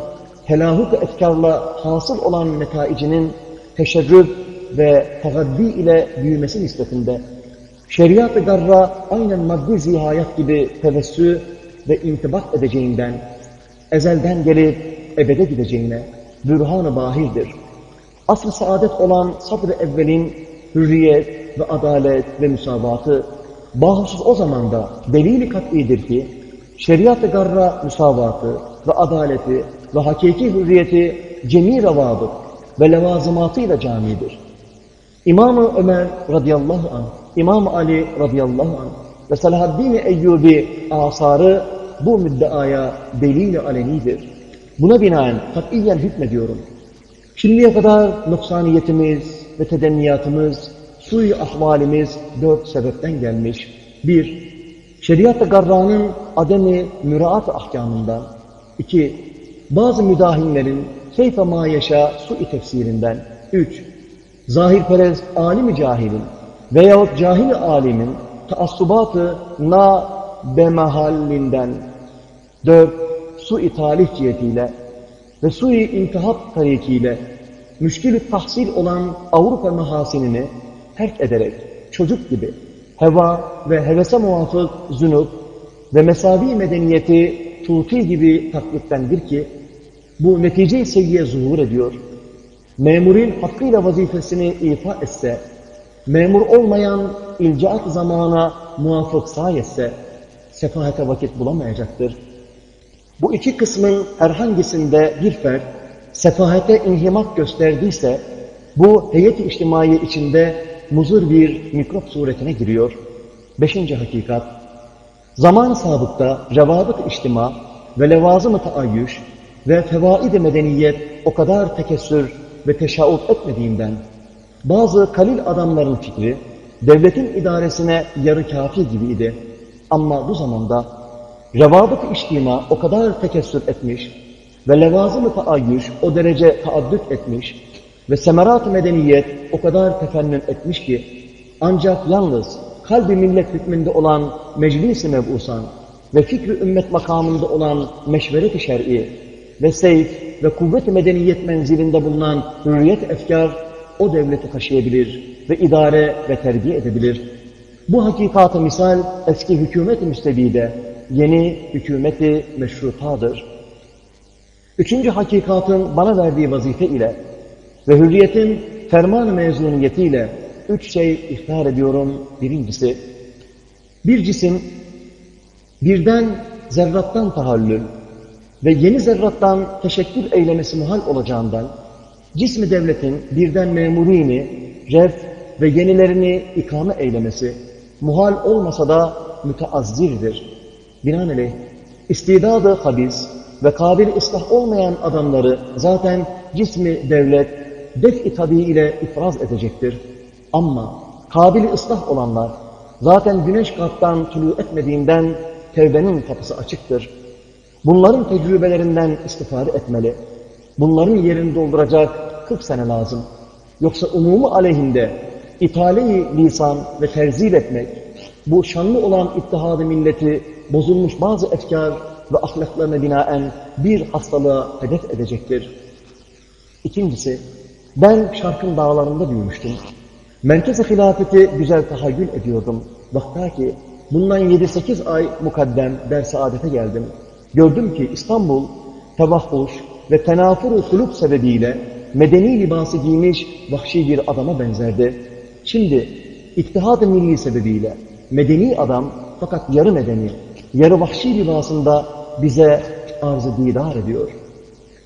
telahuk efkarla hasıl olan netaicinin teşerrüf ve tagaddi ile büyümesi nispetinde, şeriat-ı garra aynen maddi zihayat gibi tevessü ve intibak edeceğinden, ezelden gelip ebede gideceğine bürhan-ı bahirdir. Asr-ı saadet olan sabr-ı evvelin hürriyet ve adalet ve müsavatı, bahusuz o zamanda delil-i kat'idir ki, şeriat-ı garra müsavatı ve adaleti ve hakiki hürriyeti cemi revabıt ve levazımatıyla camidir. İmam-ı Ömer radıyallahu anh, İmam Ali radıyallahu anh ve Salahaddin Eyyubi asarı bu müddeaya delil-i alenidir. Buna binaen katiyen hükmediyorum. Şimdiye kadar noksaniyetimiz ve tedenniyatımız, suyu ahvalimiz dört sebepten gelmiş. Bir, şeriat-ı garranın ademi müraat ahkamından. İki, bazı müdahinlerin keyfe ma yaşa su-i tefsirinden. Üç, zahirperest alim-i cahilin veyahut cahil alimin taassubatı na bemahallinden. Dört, su-i talih cihetiyle ve su-i intihap tarikiyle müşkil-i tahsil olan Avrupa mahasinini terk ederek çocuk gibi heva ve hevese muvafık zünub ve mesavi medeniyeti tuti gibi taklittendir ki bu netice-i sevgiye zuhur ediyor. Memurin hakkıyla vazifesini ifa etse, memur olmayan ilcaat zamana muvafık sayetse, sefahete vakit bulamayacaktır. Bu iki kısmın herhangisinde bir fert sefahete inhimak gösterdiyse, bu heyet-i içtimai içinde muzur bir mikrop suretine giriyor. Beşinci hakikat, zaman sabıkta revabıt içtima ve levazım-ı taayyüş ve fevaid-i medeniyet o kadar tekessür ve teşaut etmediğinden, bazı kalil adamların fikri, devletin idaresine yarı kafi gibiydi. Ama bu zamanda revabıt-ı içtima o kadar tekessür etmiş ve levazım-ı taayyüş o derece taaddüt etmiş ve semerat-ı medeniyet o kadar tefennün etmiş ki, ancak yalnız kalbi millet hükmünde olan meclis-i mebusan ve fikri ümmet makamında olan meşveret-i şer'i ve seyf ve kuvvet-i medeniyet menzilinde bulunan hürriyet efkar o devleti taşıyabilir ve idare ve terbiye edebilir. Bu hakikatı misal eski hükümet-i müstebide yeni hükümeti meşrutadır. Üçüncü hakikatın bana verdiği vazife ile ve hürriyetin ferman-ı mezuniyetiyle üç şey ihtar ediyorum. Birincisi, bir cisim birden zerrattan tahallül ve yeni zerrattan teşekkür eylemesi muhal olacağından cismi devletin birden memurini, ref ve yenilerini ikame eylemesi muhal olmasa da müteazzirdir. Binaenaleyh istidadı habis ve kabil ıslah olmayan adamları zaten cismi devlet def-i tabi ile ifraz edecektir. Ama kabili ıslah olanlar zaten güneş kalptan tulu etmediğinden tevbenin kapısı açıktır. Bunların tecrübelerinden istifade etmeli. Bunların yerini dolduracak 40 sene lazım. Yoksa umumu aleyhinde ithale lisan ve terzil etmek, bu şanlı olan ittihadı milleti bozulmuş bazı efkar ve ahlaklarına binaen bir hastalığa hedef edecektir. İkincisi, ben şarkın dağlarında büyümüştüm. Merkez-i hilafeti güzel tahayyül ediyordum. Vakta ki bundan 7-8 ay mukaddem ders adete geldim. Gördüm ki İstanbul tevahhuş ve tenafuru kulüp sebebiyle medeni libası giymiş vahşi bir adama benzerdi. Şimdi ittihad-ı milli sebebiyle medeni adam fakat yarı medeni, yarı vahşi libasında bize arz-ı didar ediyor.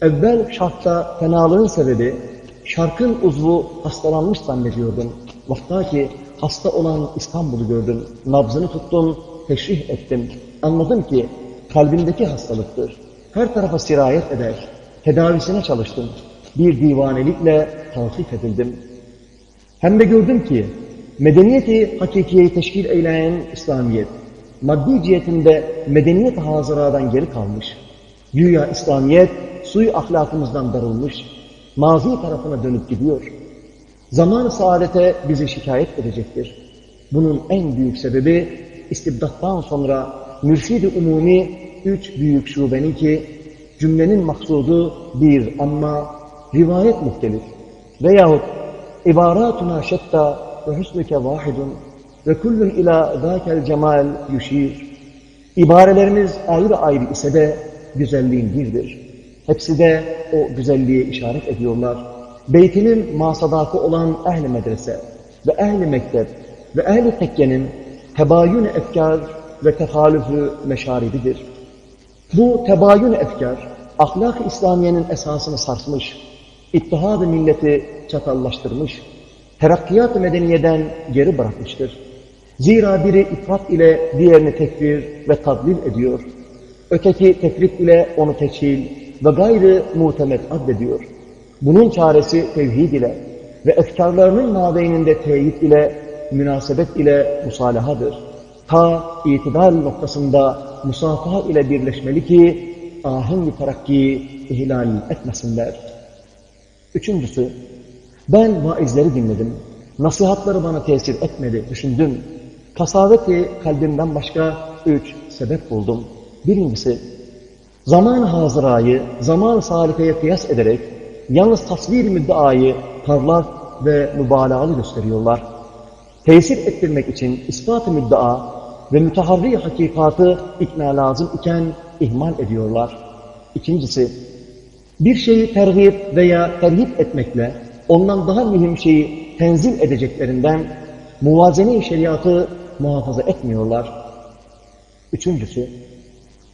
Evvel şartta fenalığın sebebi, şarkın uzvu hastalanmış zannediyordum. Vakta ki hasta olan İstanbul'u gördüm, nabzını tuttum, teşrih ettim. Anladım ki kalbindeki hastalıktır. Her tarafa sirayet eder. Tedavisine çalıştım. Bir divanelikle tavsif edildim. Hem de gördüm ki medeniyeti hakikiyeyi teşkil eyleyen İslamiyet, maddi cihetinde medeniyet hazıradan geri kalmış. Güya İslamiyet suyu ahlakımızdan darılmış, mazi tarafına dönüp gidiyor. Zaman saadete bizi şikayet edecektir. Bunun en büyük sebebi istibdattan sonra mürşid-i umumi üç büyük şubenin ki cümlenin maksudu bir ama rivayet muhtelif veyahut ibaratuna şetta ve husnuke vahidun ve kullun ila zâkel cemal yuşir. İbarelerimiz ayrı ayrı ise de güzelliğin birdir. Hepsi de o güzelliğe işaret ediyorlar. Beytinin masadakı olan ehli medrese ve ehli mektep ve ehli tekkenin tebayün efkar ve tehalüfü meşaribidir. Bu tebayün efkar, ahlak-ı İslamiye'nin esasını sarsmış, ittihad-ı milleti çatallaştırmış, terakkiyat-ı medeniyeden geri bırakmıştır. Zira biri ifrat ile diğerini tekfir ve tadlil ediyor. Öteki tefrik ile onu teçhil ve gayrı muhtemet addediyor. Bunun çaresi tevhid ile ve efkarlarının mabeyninde teyit ile, münasebet ile musalahadır. Ta itidal noktasında musafaha ile birleşmeli ki ahengi terakki ihlal etmesinler. Üçüncüsü, ben vaizleri dinledim. Nasihatları bana tesir etmedi, düşündüm. Kasaveti kalbimden başka üç sebep buldum. Birincisi, zaman hazırayı, zaman salifeye kıyas ederek yalnız tasvir müddeayı parlak ve mübalağalı gösteriyorlar. Tesir ettirmek için ispat-ı müddea ve müteharri hakikatı ikna lazım iken ihmal ediyorlar. İkincisi, bir şeyi tergip veya terhip etmekle ondan daha mühim şeyi tenzil edeceklerinden muvazene-i şeriatı muhafaza etmiyorlar. Üçüncüsü,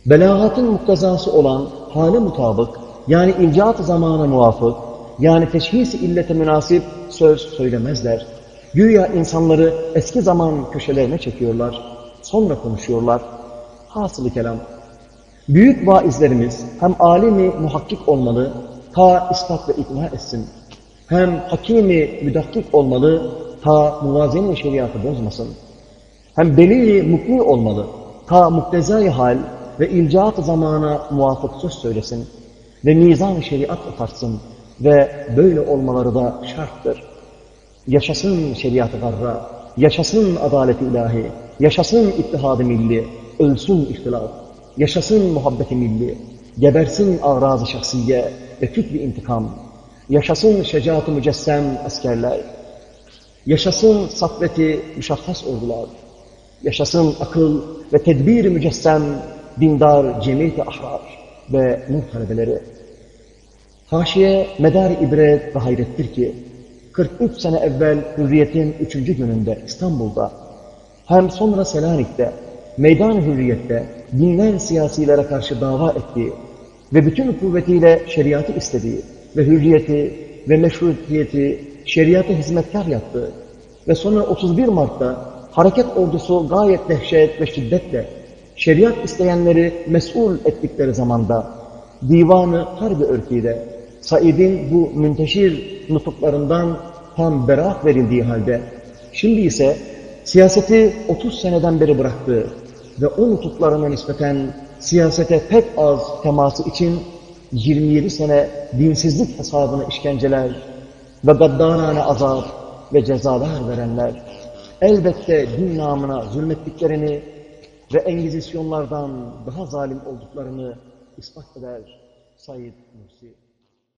belagatın muktezası olan hale mutabık, yani ilcat zamana muvafık, yani teşhis illete münasip söz söylemezler. Güya insanları eski zaman köşelerine çekiyorlar, sonra konuşuyorlar. Hasılı kelam, büyük vaizlerimiz hem alimi muhakkik olmalı, ta ispat ve ikna etsin, hem hakimi müdakkik olmalı, ta muvazene şeriatı bozmasın. Hem belli mukni olmalı, ta muktezai hal ve ilcaat zamana muvafık söz söylesin ve mizan şeriat atarsın ve böyle olmaları da şarttır. Yaşasın şeriat-ı yaşasın adalet-i ilahi, yaşasın ittihad-ı milli, ölsün ihtilaf, yaşasın muhabbet-i milli, gebersin ağraz-ı şahsiye ve fikri intikam, yaşasın şecaat-ı mücessem askerler, yaşasın satveti müşahhas ordular, yaşasın akıl ve tedbir mücessem dindar cemiyet-i ahrar ve nur talebeleri. Haşiye medar ibret ve hayrettir ki 43 sene evvel Hürriyet'in 3. gününde İstanbul'da hem sonra Selanik'te meydan hürriyette binler siyasilere karşı dava ettiği ve bütün kuvvetiyle şeriatı istediği ve hürriyeti ve meşrutiyeti şeriata hizmetkar yaptığı ve sonra 31 Mart'ta hareket ordusu gayet dehşet ve şiddetle şeriat isteyenleri mesul ettikleri zamanda divanı harbi örküde Said'in bu münteşir nutuklarından tam beraat verildiği halde şimdi ise siyaseti 30 seneden beri bıraktığı ve o nutuklarına nispeten siyasete pek az teması için 27 sene dinsizlik hesabına işkenceler ve gaddarane azap ve cezalar verenler elbette din namına zulmettiklerini ve engizisyonlardan daha zalim olduklarını ispat eder Said Nursi.